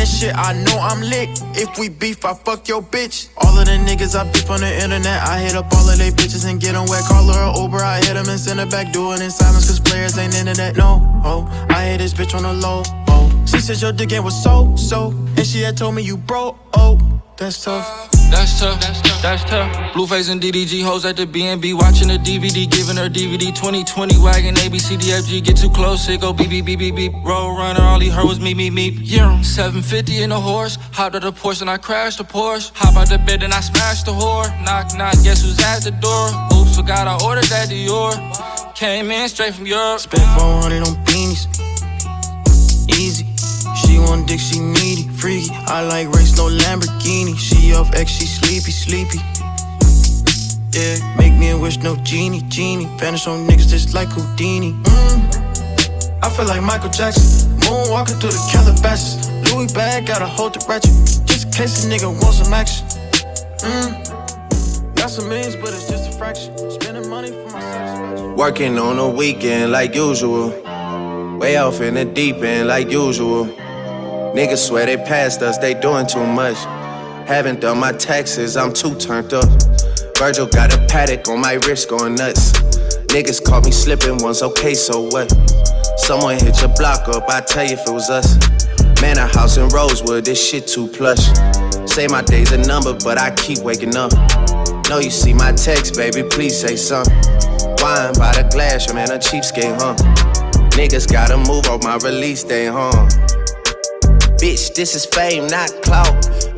that shit, I know I'm lit. If we beef, I fuck your bitch. All of the niggas I beef on the internet, I hit up all of they bitches and get them wet. Call her Uber, I hit them and send her back. Do it in silence, cause players ain't into that. No, oh, I hit this bitch on the low, oh. She said your dick game was so, so. And she had told me you broke, oh. That's tough. That's tough. That's tough. Blueface and DDG hoes at the BNB watching the DVD, giving her DVD 2020 wagon ABCDFG. Get too close, it go beep beep beep beep beep. Roll runner, all he heard was me me me. Yeah, 750 in a horse. Hopped out the Porsche and I crashed the Porsche. Hop out the bed and I smashed the whore. Knock knock, guess who's at the door? Oops, forgot I ordered that Dior. Came in straight from Europe. Spent 400 on beanies. Easy. Want dick, she needy, freaky. I like race, no Lamborghini. She off X, she sleepy, sleepy. Yeah, make me a wish, no genie, genie. Vanish on niggas just like Houdini. Mm. I feel like Michael Jackson. Moonwalking through the Calabasas. Louis bag, gotta hold the ratchet. Just in case a nigga wants some action. Mm. Got some millions, but it's just a fraction. Spending money for my satisfaction. Working on a weekend like usual. Way off in the deep end like usual. Niggas swear they passed us, they doing too much. Haven't done my taxes, I'm too turned up. Virgil got a Patek on my wrist going nuts. Niggas caught me slipping once, okay, so what? Someone hit your block up, I tell you if it was us. Man, a house in Rosewood, this shit too plush. Say my day's a number, but I keep waking up. Know you see my text, baby, please say something. Wine by the glass, your man a cheapskate, huh? Niggas gotta move on my release day, huh? Bitch, this is fame, not clout.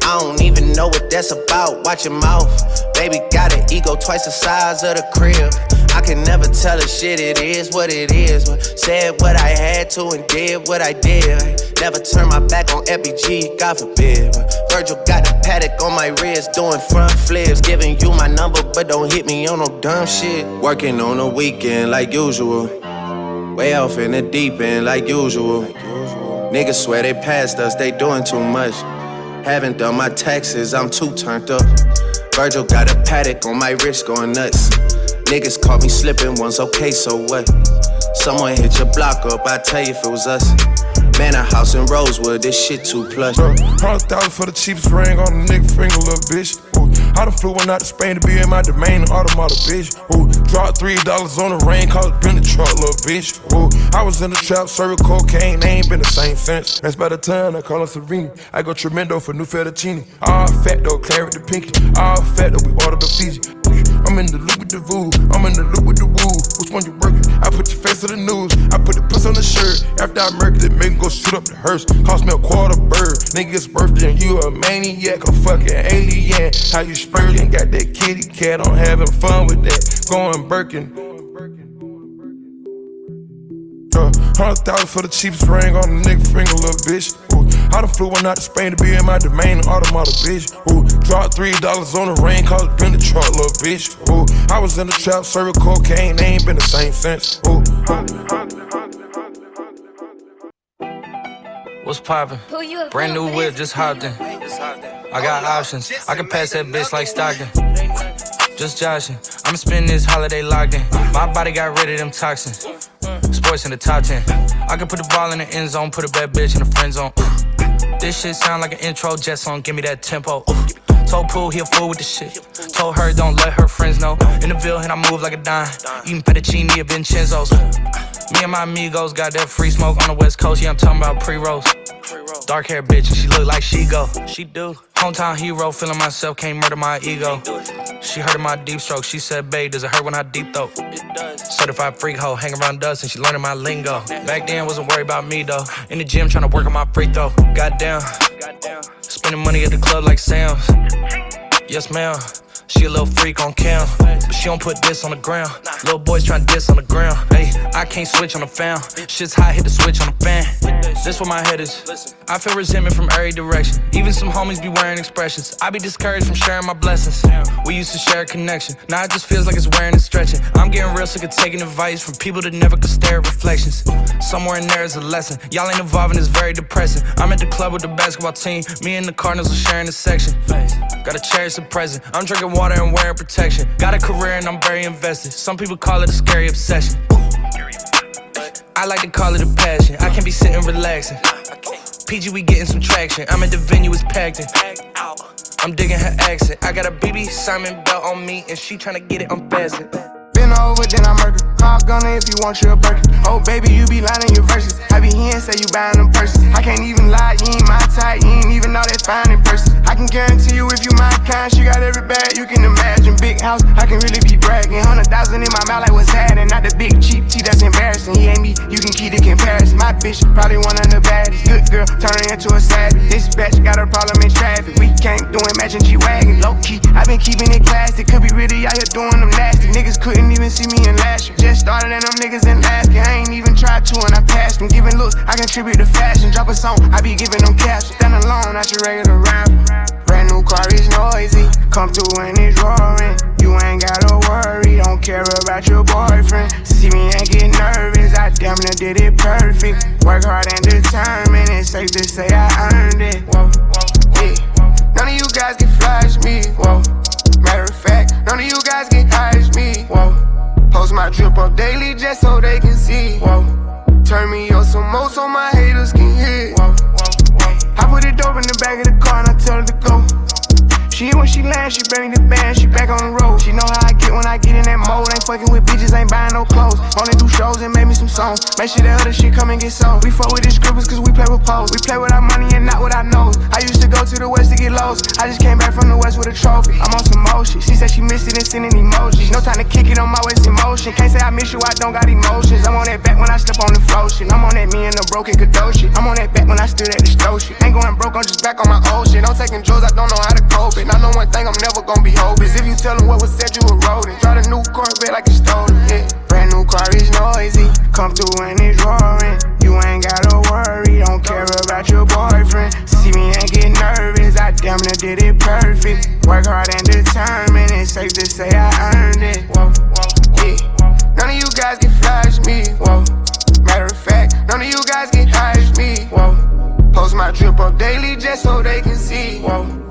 I don't even know what that's about. Watch your mouth. Baby got an ego twice the size of the crib. I can never tell a shit, it is what it is. Said what I had to and did what I did. Never turn my back on FBG, God forbid. Virgil got a Patek on my wrist, doing front flips. Giving you my number, but don't hit me on no dumb shit. Working on a weekend like usual. Way off in the deep end like usual. Niggas swear they passed us, they doing too much. Haven't done my taxes, I'm too turned up. Virgil got a Patek on my wrist going nuts. Niggas caught me slipping once, okay, so what? Someone hit your block up, I tell you if it was us. A house in Rosewood, this shit too plush. Hundred thousand for the cheapest ring on the nigga finger, little bitch. Ooh, I done flew one out to Spain to be in my domain, automata, bitch. Ooh, dropped three dollars on the rain, cause been the truck, little bitch. Ooh, I was in the trap, serving cocaine, they ain't been the same since. That's by the time I call her Serena. I go tremendo for new fettuccine. All fat though, claret the pinky. All fat though, we ordered the Fiji. I'm in the loop with the voo, I'm in the loop with the woo. Which one you working? I put your face on the news, I put the puss on the shirt. After I murdered it, make go shoot up the hearse. Cost me a quarter bird. Nigga's birthday and you a maniac, a fucking alien. How you spurting? Got that kitty cat, I'm having fun with that. Going Birkin. Uh, Hundred thousand for the cheapest ring on the nigga finger, little bitch. Ooh, I done flew one out to Spain to be in my domain, automata, bitch. Ooh, dropped three dollars on the rain, cause been the truck, little bitch. Ooh, I was in the trap, serving cocaine, they ain't been the same since. Ooh. What's poppin'? Brand new whip, just hopped in. I got options. I can pass that bitch like Stockton. Just joshing. I'ma spend this holiday locked in. My body got rid of them toxins. Sports in the top 10. I can put the ball in the end zone, put a bad bitch in the friend zone. This shit sound like an intro jet song, give me that tempo. Told Pooh he a fool with the shit. Told her don't let her friends know. In the Ville, and I move like a dime. Eating fettuccine at Vincenzo's. Me and my amigos got that free smoke on the west coast. Yeah, I'm talking about pre-rolls. Dark hair bitch, and she look like she go. She do. Hometown hero, feeling myself, can't murder my ego. She heard of my deep stroke. She said, babe, does it hurt when I deep throat? It does. Certified freak hoe, hang around us and she learning my lingo. Back then, wasn't worried about me though. In the gym, trying to work on my free throw. Goddamn. Spending money at the club like Sam's. Yes, ma'am. She a little freak on cam, but she don't put this on the ground. Little boys tryna diss on the ground. Hey, I can't switch on the fan. Shit's hot, hit the switch on the fan. This where my head is. I feel resentment from every direction. Even some homies be wearing expressions. I be discouraged from sharing my blessings. We used to share a connection. Now it just feels like it's wearing and stretching. I'm getting real sick of taking advice from people that never could stare at reflections. Somewhere in there is a lesson. Y'all ain't evolving, it's very depressing. I'm at the club with the basketball team. Me and the Cardinals are sharing the section. Gotta cherish the present. I'm drinking water and wearing protection. Got a career and I'm very invested. Some people call it a scary obsession. I like to call it a passion. I can't be sitting relaxing. PG, we getting some traction. I'm at the venue, it's packed in. I'm digging her accent. I got a BB Simon belt on me, and she tryna get it unfastened. Been over, then I murder. If you want your Birkin. Oh, baby, you be lying your verses. I be here and say you buying them purses. I can't even lie, you ain't my type. You ain't even know that fine in person. I can guarantee you if you my kind, she got every bag you can imagine. Big house, I can really be bragging. Hundred thousand in my mouth, like what's happening. Not the big cheap tea that's embarrassing. He ain't me, you can keep the comparison. My bitch probably one of the baddest. Good girl, turning into a savage. This bitch got a problem in traffic. We can't do imagine G wagon. Low key, I been keeping it classy. Could be really out here doing them nasty. Niggas couldn't even see me in last year. Just started and them niggas in asking. I ain't even tried to and I passed them. Giving looks, I contribute to fashion. Drop a song, I be giving them caps. Stand alone, not your regular rapper. Brand new car is noisy. Come through and it's roaring. You ain't gotta worry, don't care about your boyfriend. See me and get nervous, I damn near did it perfect. Work hard and determined, it's safe to say I earned it. Whoa, yeah. None of you guys can flash me. Whoa. Matter of fact, none of you guys can hide me. Whoa. Post my drip up daily just so they can see. Whoa. Turn me up some more so my haters can hear. Whoa. I put it dope in the back of the car and I tell her to go. She when she lands, she bring the band, she back on the road. She know how I get when I get in that mode. Ain't fucking with bitches, ain't buying no clothes. Only do shows and make me some songs. Make sure that other shit come and get sold. We fuck with these scribbles cause we play with pose. We play with our money and not with our nose. I used to go to the west to get lost. I just came back from the west with a trophy. I'm on some motion. She said she missed it and sending emojis. No time to kick it on my waist emotion. Can't say I miss you, I don't got emotions. I'm on that back when I step on the flow shit. I'm on that me and the broken Kadoshi. I'm on that back when I stood at the stove shit. Ain't going broke, I'm just back on my old shit. I'm taking drugs, I don't know how to cope. I know one thing, I'm never gonna be hopeless. If you tell them what was said, you were rodent. Drive a new Corvette like you stole it. Yeah. Brand new car is noisy. Come through and it's roaring. You ain't gotta worry, don't care about your boyfriend. See me and get nervous, I damn near did it perfect. Work hard and determined, it's safe to say I earned it. Whoa, yeah. None of you guys can flash me. Whoa. Matter of fact, none of you guys can hide me. Whoa. Post my drip up daily just so they can see. Whoa.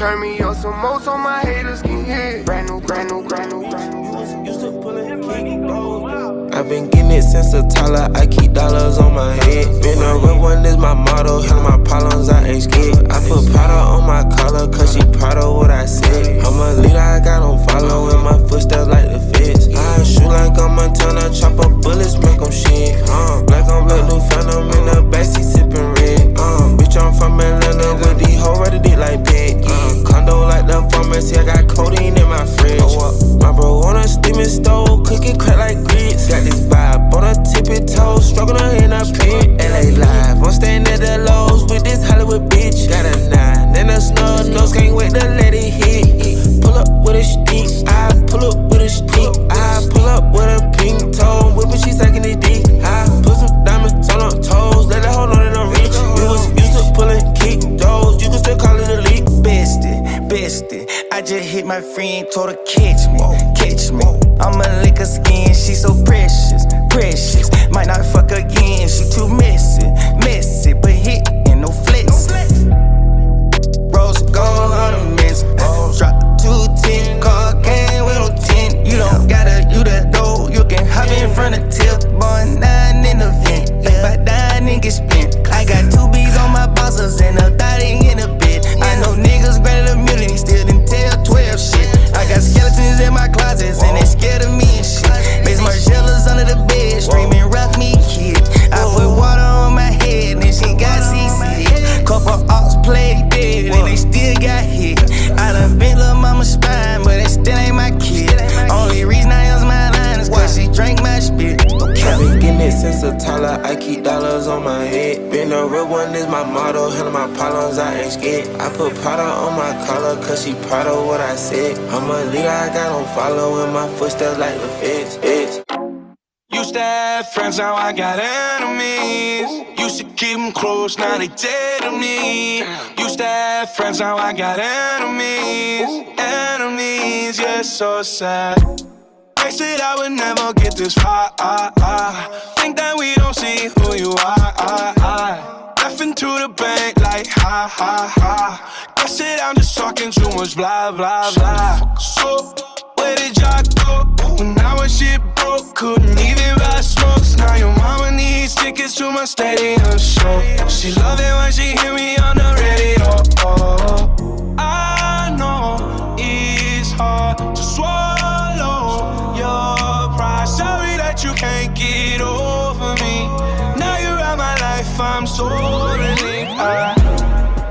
Turn me up some more so my haters can hear. Brand new, brand new, brand new, brand new. Used to pull it, I've been getting it since a toddler. I keep dollars on my head. Been a real one is my motto. Handle my problems, I ain't scared. I put Prada on my collar, cause she proud of what I said. I'm a leader, I got on follow in my footsteps like the feds. I shoot like I'm Montana, chop up bullets, make them shit. Uh, black on black, new phantom in the backseat sipping red. Uh, bitch, I'm from Atlanta with these like Peggy. Uh, condo like the pharmacy, I got codeine in my fridge. My bro on a steaming stove, cooking crack like grits. Got this vibe on a tippy toe, struggling in a pit. LA live, I'm staying at the lows with this Hollywood bitch. Got a nine and a snub nose, can't wait to let it hit. Pull up with a stick, I pull up with a stick. I pull up with a pink toe, whipping, she sucking it I just hit my friend, told her catch me, catch me. I'ma lick her skin, she so precious, precious. Might not fuck again, she too messy, messy, but hit and no flex. Rose gold ornaments, drop the 210, car came with no 10. You don't gotta, you the dough, you can hop in front of tip, boy, nine in the vent. Like by nine niggas spent. I got two bees on my bosses and a thotty shit. I got skeletons in my closets and they scared of me and shit. Miss Margellas under the bed, screaming, one is my motto. Handle my problems, I ain't scared. I put Prada on my collar, cause she proud of what I said. I'm a leader, I got on follow in my footsteps like the feds. feds. Used to have friends, now I got enemies. Used to keep them close, now they dead to me. Used to have friends, now I got enemies. Enemies, yeah, so sad. They said I would never get this far. Think that we don't see who you are. Left into the bank like ha ha ha. Guess it, I'm just talking too much blah blah blah. So, where did y'all go? When I was shit broke, couldn't even buy smokes. Now your mama needs tickets to my stadium show. She love it when she hear me on the radio. I know it's hard to swallow your pride. Sorry that you can't get over I'm so relieved. I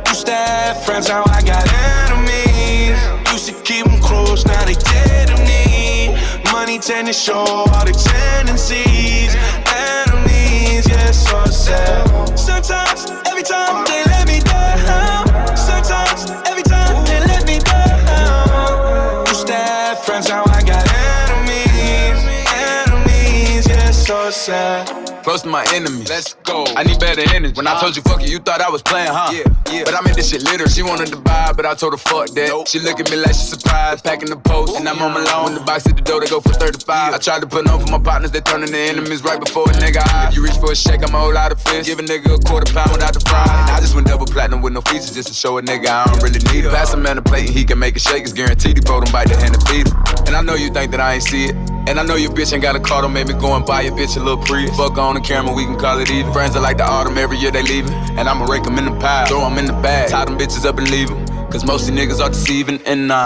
used to have friends, now I got enemies. Used to keep them close, now they dead to me. Money tend to show all the tendencies. Enemies, yeah, so sad. Sometimes, every time they let me down. Sometimes, every time they let me down. Used to have friends, now I got enemies. Enemies, yeah, so sad. Close to my enemies. Let's go. I need better energy. When I told you fuck you, you thought I was playing, huh? Yeah, yeah. But I made this shit litter. She wanted to buy, but I told her fuck that. Nope. She look at me like she surprised. Packing the post, and I'm on my loan. The box at the door, they go for 35. I tried to put on for my partners, they turning the enemies right before a nigga eye. If you reach for a shake, I'm a whole lot of fish. Give a nigga a quarter pound without the fry. And I just went double platinum with no features just to show a nigga I don't really need it. Pass a man a plate and he can make a shake. It's guaranteed he both him bite the hand and feed him. And I know you think that I ain't see it. And I know your bitch ain't got a car, don't make me go and buy your bitch a little Prius. Fuck on the camera, we can call it even. Friends are like the autumn, every year they leaving. And I'ma rake them in the pile, throw them in the bag, tie them bitches up and leave them. Cause most of these niggas are deceiving, and nah.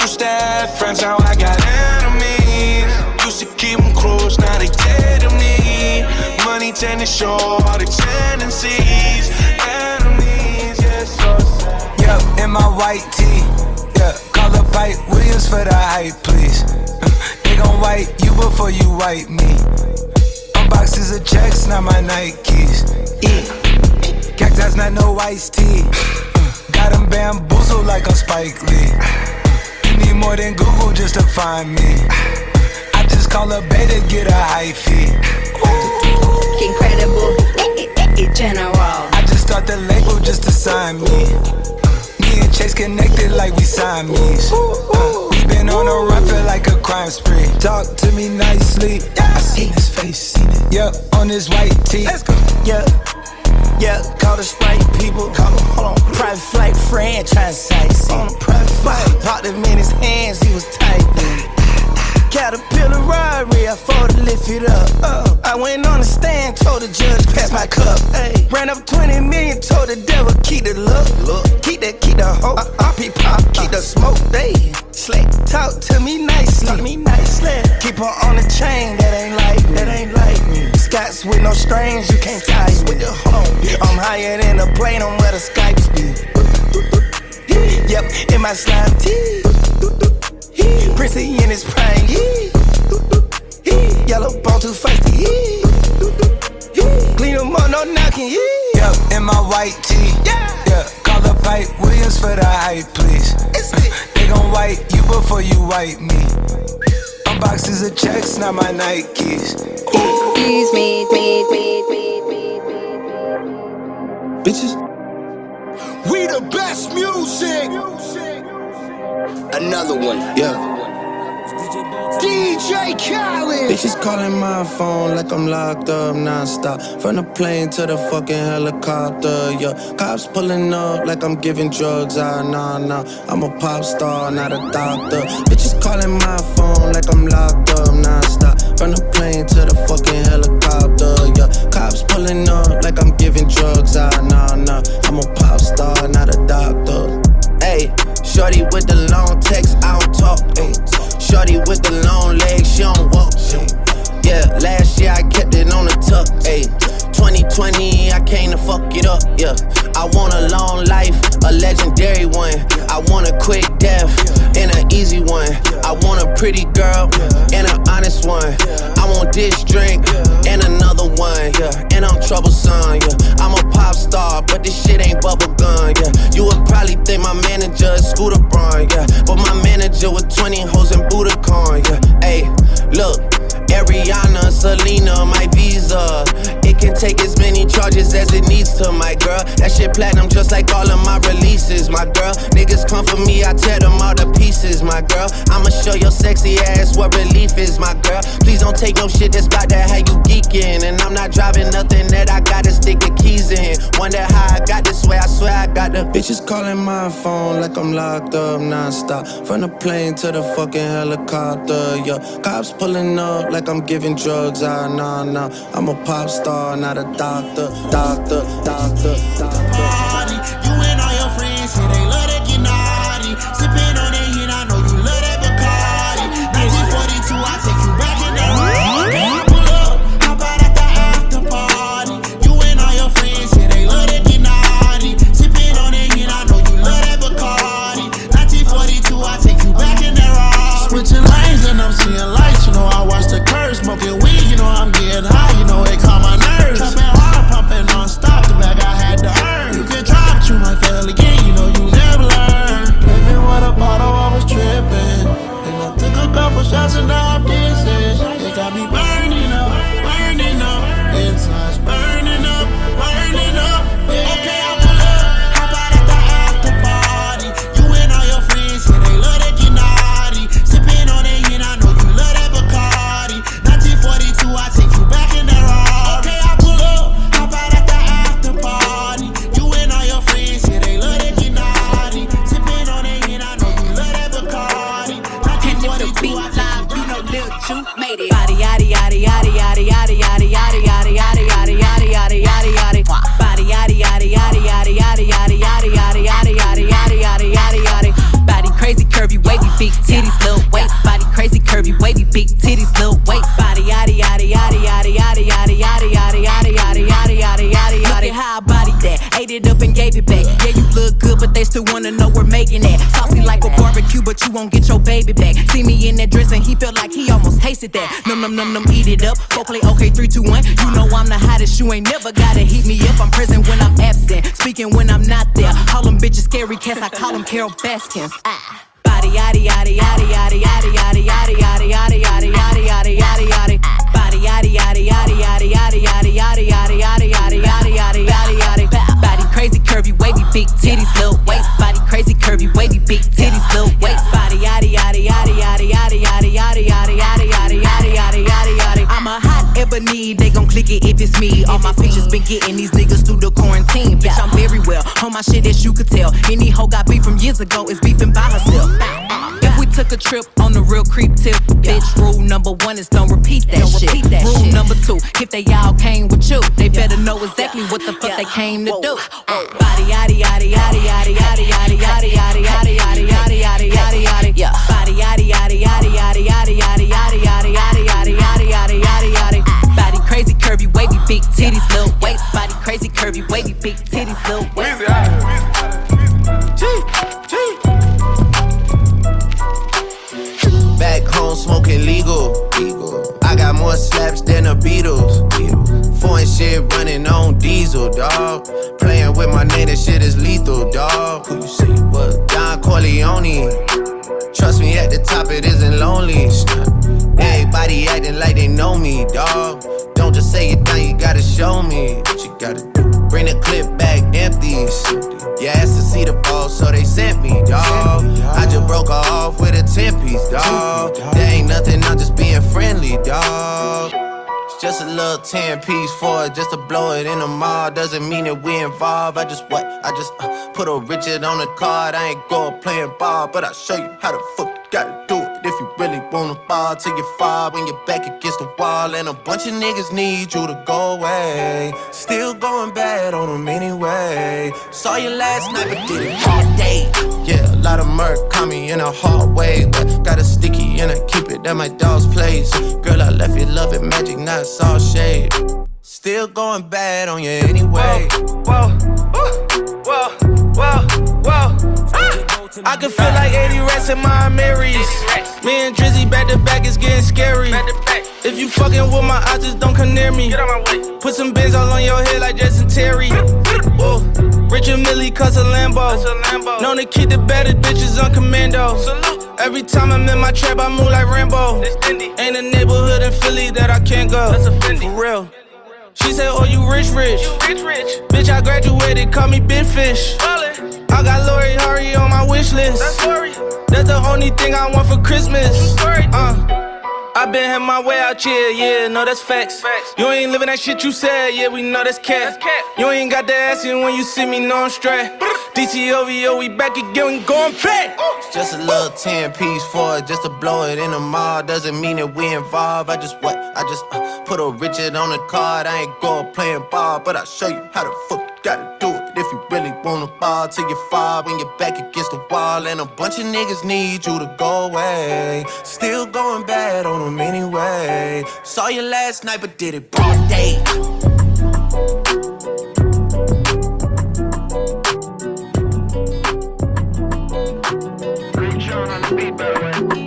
Used to have friends, now I got enemies. Used to keep them close, now they dead to me. Money tend to show all the tendencies. Enemies, yeah, so sad. Yeah, in my white tee. Yeah, call up Hype Williams for the hype, please. Gon' wipe you before you wipe me. Unboxes of checks, not my Nikes. E. Cacti's not no iced tea. Got them bamboozled like I'm Spike Lee. You need more than Google just to find me. I just call a beta, get a high fee. Incredible, general. I just start the label just to sign me. Me and Chase connected like we. Uh, we been on a run, feel like a crime spree. Talk to me nicely. I seen his face, seen it. Yeah, on his white tee. Let's go. Yeah. Yeah, call the sprite people. Call them, hold on. Private flight franchise sites. On a private flight. Popped him in his hands, he was tight. Caterpillar robbery, I fought to lift it up. Uh, I went on the stand, told the judge, pass my cup. Ay. Ran up 20 million, told the devil, keep the look. look. Keep that, keep the hope. Uh, uh, pop, keep the smoke. They slick. Talk to me nicely. Talk to me nicely. Keep her on the chain, that ain't like that ain't like me. Scots with no strings, you can't tie with the home. I'm higher than a plane on where the Skypes be. Yep, in my slime tee. Prissy in his prime. Yellow bone too feisty. Clean them up, no knocking. Yeah, in my white tee. Yeah, yeah. Call up Hype Williams for the hype, please. they gon' wipe you before you wipe me. Unboxes of checks, not my Nikes. Excuse me, me, me, me, me. Bitches. We the best music. Another one, yeah. DJ Khaled. Bitches calling my phone like I'm locked up nonstop. From the plane to the fucking helicopter, yeah. Cops pulling up like I'm giving drugs, ah, nah, nah. I'm a pop star, not a doctor. Bitches calling my phone like I'm locked up nonstop. From the plane to the fucking helicopter, yeah. Cops pulling up like I'm giving drugs, ah, nah, nah. I'm a pop star, not a doctor. Hey, shorty with the long text, I don't talk. Ay. Shorty with the long legs, she don't walk. Yeah, last year I kept it on the tuck. Ayy, 2020 I came to fuck it up. Yeah, I want a long life, a legendary one. I want a quick death and an easy one. I want a pretty girl and an honest one. I want this drink and another one. And I'm troublesome, yeah. I'm a pop star, but this shit ain't bubble gum, yeah. You would probably think my manager is Scooter Braun. But my manager with 20 hoes and Budokan, yeah. Hey, look. Ariana, Selena, my visa. It can take as many charges as it needs to, my girl. That shit platinum just like all of my releases, my girl. Niggas come for me, I tear them all to pieces, my girl. I'ma show your sexy ass what relief is, my girl. Please don't take no shit that's about that how you geeking. And I'm not driving nothing that I gotta stick the keys in. Wonder how I got this way, I swear I got the bitches calling my phone like I'm locked up nonstop. From the plane to the fucking helicopter, yeah. Cops pulling up like like I'm giving drugs. Ah, nah, nah. I'm a pop star, not a doctor. Doctor, doctor, doctor. Big titties little waist. Body yaddy yaddy yaddy yaddy yaddy yaddy yaddy yaddy yaddy yaddy yaddy yaddy yaddy yaddy. How I body that. Ate it up and gave it back. Yeah, you look good, but they still wanna know we're making that. Saucy like a barbecue, but you won't get your baby back. See me in that dress and he felt like he almost tasted that. Num num num num, eat it up. Go play okay, three, two, one. You know I'm the hottest. You ain't never gotta heat me up. I'm present when I'm absent, speaking when I'm not there. Call them bitches scary cats. I call them Carole Baskins. Ah. Body yaddy yaddy yaddy yaddy yaddy yaddy yaddy yaddy yaddy yaddy yaddy yaddy yaddy yaddy. Body yaddy yaddy yaddy yaddy yaddy yaddy yaddy yaddy yaddy yaddy yaddy yaddy yaddy yaddy. Body crazy curvy wavy big titties little waist. Body crazy curvy wavy big titties little waist. Body yaddy yaddy yaddy yaddy yaddy yaddy hot they gon' click it if it's me. All my pictures been getting these niggas through the quarantine. Bitch, I'm very well on my shit as you could tell. Any hoe got beef from years ago is beefing by herself. If we took a trip on the real creep tip, bitch, rule number one is don't repeat that Don't shit. repeat that rule shit. number two, if they all came with you, they better know exactly what the fuck they came to do. Body yaddy yaddy yaddy yaddy yaddy yaddy yaddy yaddy yaddy wavy big titties little waist. Body crazy curvy wavy big titties little waist. G, G. Back home smoking legal. legal. I got more slaps than the Beatles. Foreign shit running on diesel, dog. Playing with my name, this shit is lethal, dog. Who you see? What? Don Corleone. Trust me, at the top it isn't lonely. Everybody acting like they know me, dog. Don't just say it down, you gotta show me what you gotta. Bring the clip back empty. You asked to see the ball, so they sent me, dog. I just broke her off with a 10 piece, dog. There ain't nothing, I'm just being friendly, dog. It's just a little 10 piece for it, just to blow it in the mall. Doesn't mean that we involved. I just what? I just uh, put a Richard on the card. I ain't going playing ball, but I'll show you how the fuck you gotta do. If you really wanna ball till you fall when you're back against the wall. And a bunch of niggas need you to go away. Still going bad on them anyway. Saw you last night, but did it all day. Yeah, a lot of murk caught me in a hard way. But got a sticky and I keep it at my dog's place. Girl, I left you loving magic, not saw shade. Still going bad on you anyway. Whoa, whoa, whoa, whoa. Ah! I can feel like 80 rats in my Marys. Me and Drizzy back to back is getting scary. If you fucking with my eyes, just don't come near me. Put some bins all on your head like Jason Terry. Whoa. Richard Mille cuss a Lambo. Known to keep the better bitches on commando. Every time I'm in my trap, I move like Rambo. Ain't a neighborhood in Philly that I can't go. For real. She said, Oh, you rich, rich. rich, rich. Bitch, I graduated, call me Big Fish. I got Lori Harvey on my wish list. That's the only thing I want for Christmas. Uh. I been had my way out here, yeah, no, that's facts. facts. You ain't living that shit you said, yeah, we know that's cat. That's cat. You ain't got the ass in when you see me, no, I'm straight. DTOVO, we back again, we going back. It's just a little 10 piece for it, just to blow it in the mall. Doesn't mean that we involved. I just what? I just uh, put a Richard on the card. I ain't going playing ball, but I'll show you how the fuck you gotta do it. If you really wanna fall till you fall when you're back against the wall. And a bunch of niggas need you to go away. Still going bad on them anyway. Saw you last night, but did it broad day.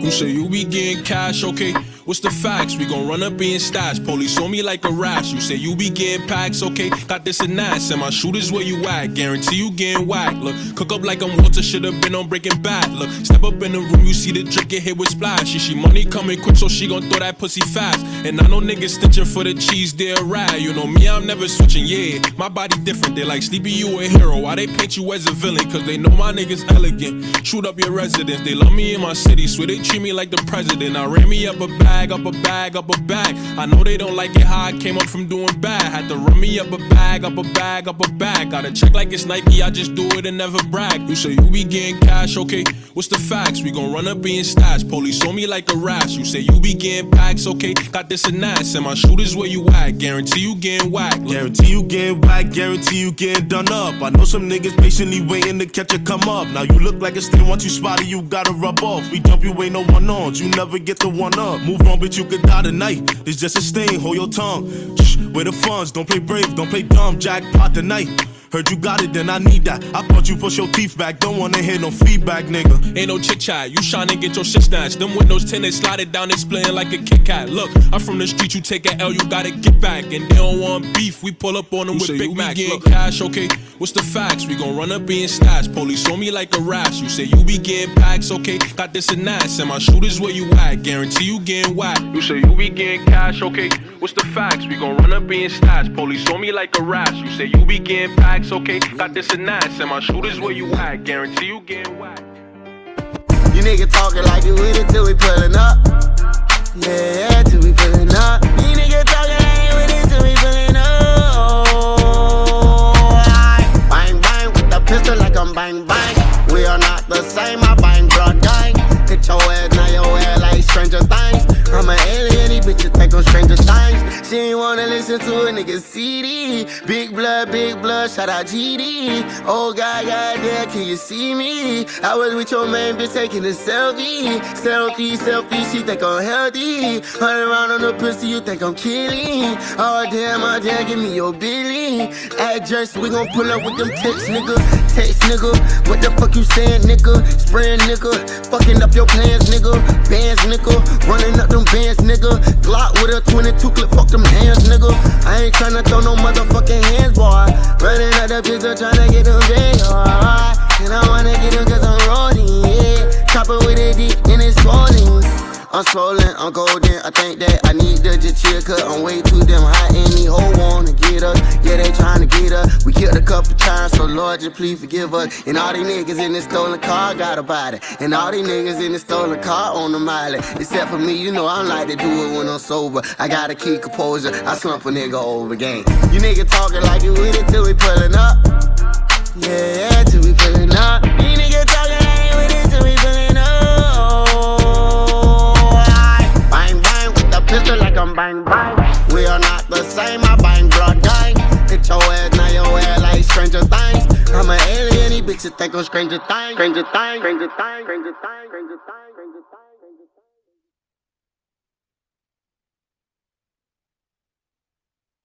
You say you be getting cash, okay? What's the facts? We gon' run up in stash. Police on me like a rash. You say you be getting packs, okay? Got this and that. Send my shooters where you at. Guarantee you getting whacked. Look, cook up like I'm Walter. Should've been on Breaking Bad. Look, step up in the room, you see the drink get hit with splash. She, she money coming quick, so she gon' throw that pussy fast. And I know niggas stitching for the cheese, they're rad. You know me, I'm never switching. Yeah, my body different. They like Sleepy, you a hero. Why they paint you as a villain? Cause they know my niggas elegant. Shoot up your residence. They love me in my city. Swear they treat me like the president. I ran me up a bag, up a bag, up a bag. I know they don't like it how I came up from doing bad. Had to run me up a bag, up a bag, up a bag. Gotta check like it's Nike, I just do it and never brag. You say you be getting cash, okay? What's the facts? We gon' run up in stats. Police on me like a rash. You say you be getting packs, okay? Got this and that. Send my shooters where you at. Guarantee you getting whacked. Guarantee you getting whacked, guarantee you getting done up. I know some niggas patiently waiting to catch a come up. Now you look like a stain once you spotted, you gotta rub off. We jump, you ain't no one on. You never get the one up. Move on, bitch, you could die tonight. This just a stain, hold your tongue. Shh, where the funds? Don't play brave, don't play dumb. Jackpot tonight. Heard you got it, then I need that. I thought you push your teeth back. Don't wanna hear no feedback, nigga. Ain't no chit chat. You shine and get your shit snatched. Them windows tinted, slide it down, they splitting like a Kit Kat. Look, I'm from the street, you take a L, you gotta get back. And they don't want beef, we pull up on them You with say Big you be Macs. getting Look, cash, okay? What's the facts? We gon' run up in stats. Police on me like a rash. You say you be getting packs, okay? Got this and that. Send my shooters where you at. Guarantee you getting whacked. You say you be getting cash, okay? What's the facts? We gon' run up in stats. Police on me like a rash. You say you be getting packs, okay? Got this and that. Send my shooters where you at. Guarantee you getting whacked. You nigga talking like you with it till we pullin' up. Yeah, till we pullin' up. You nigga talking like you with it till we pullin' up. Bang, bang, with the pistol like I'm bang, bang. We are not the same, I bang blood gang. Hit your head, now your head like Stranger Things. I'm an alien, She ain't wanna listen to a nigga CD. Big blood, big blood, shout out GD. Oh God, God damn, can you see me? I was with your main bitch taking a selfie. Selfie, selfie, she think I'm healthy. Hundred around on the pussy, you think I'm killing. Oh damn, oh damn, give me your billy. Address, we gon' pull up with them texts, nigga. Text, nigga. What the fuck you saying, nigga? Spraying, nigga. Fucking up your plans, nigga. Bands, nigga. Running up them bands, nigga. Glock with a 22 clip, fuck them hands, nigga. I ain't tryna throw no motherfucking hands, boy. Running up the pistol, tryna get them big, alright. And I wanna get them cause I'm rolling, yeah. Chopper with a D and it's swollen. I'm swollen, I'm golden. I think that I need to just chill, cause I'm way too damn hot. Any hoe wanna get us. Yeah, they tryna get us. We killed a couple times, so Lord, just please forgive us. And all these niggas in this stolen car got a body. And all these niggas in this stolen car on the miley. Except for me, you know I don't like to do it when I'm sober. I gotta keep composure. I slump a nigga over game. You nigga talking like you with it till we pullin' up. Yeah, yeah, till we pullin' up. You nigga talking I'm bang bang. We are not the same. I bang blood gang. Hit your ass now your ass like Stranger Things. I'm an alien. These bitches think I'm. Stranger Things. Stranger Things. Stranger Things. Stranger Things. Stranger Things.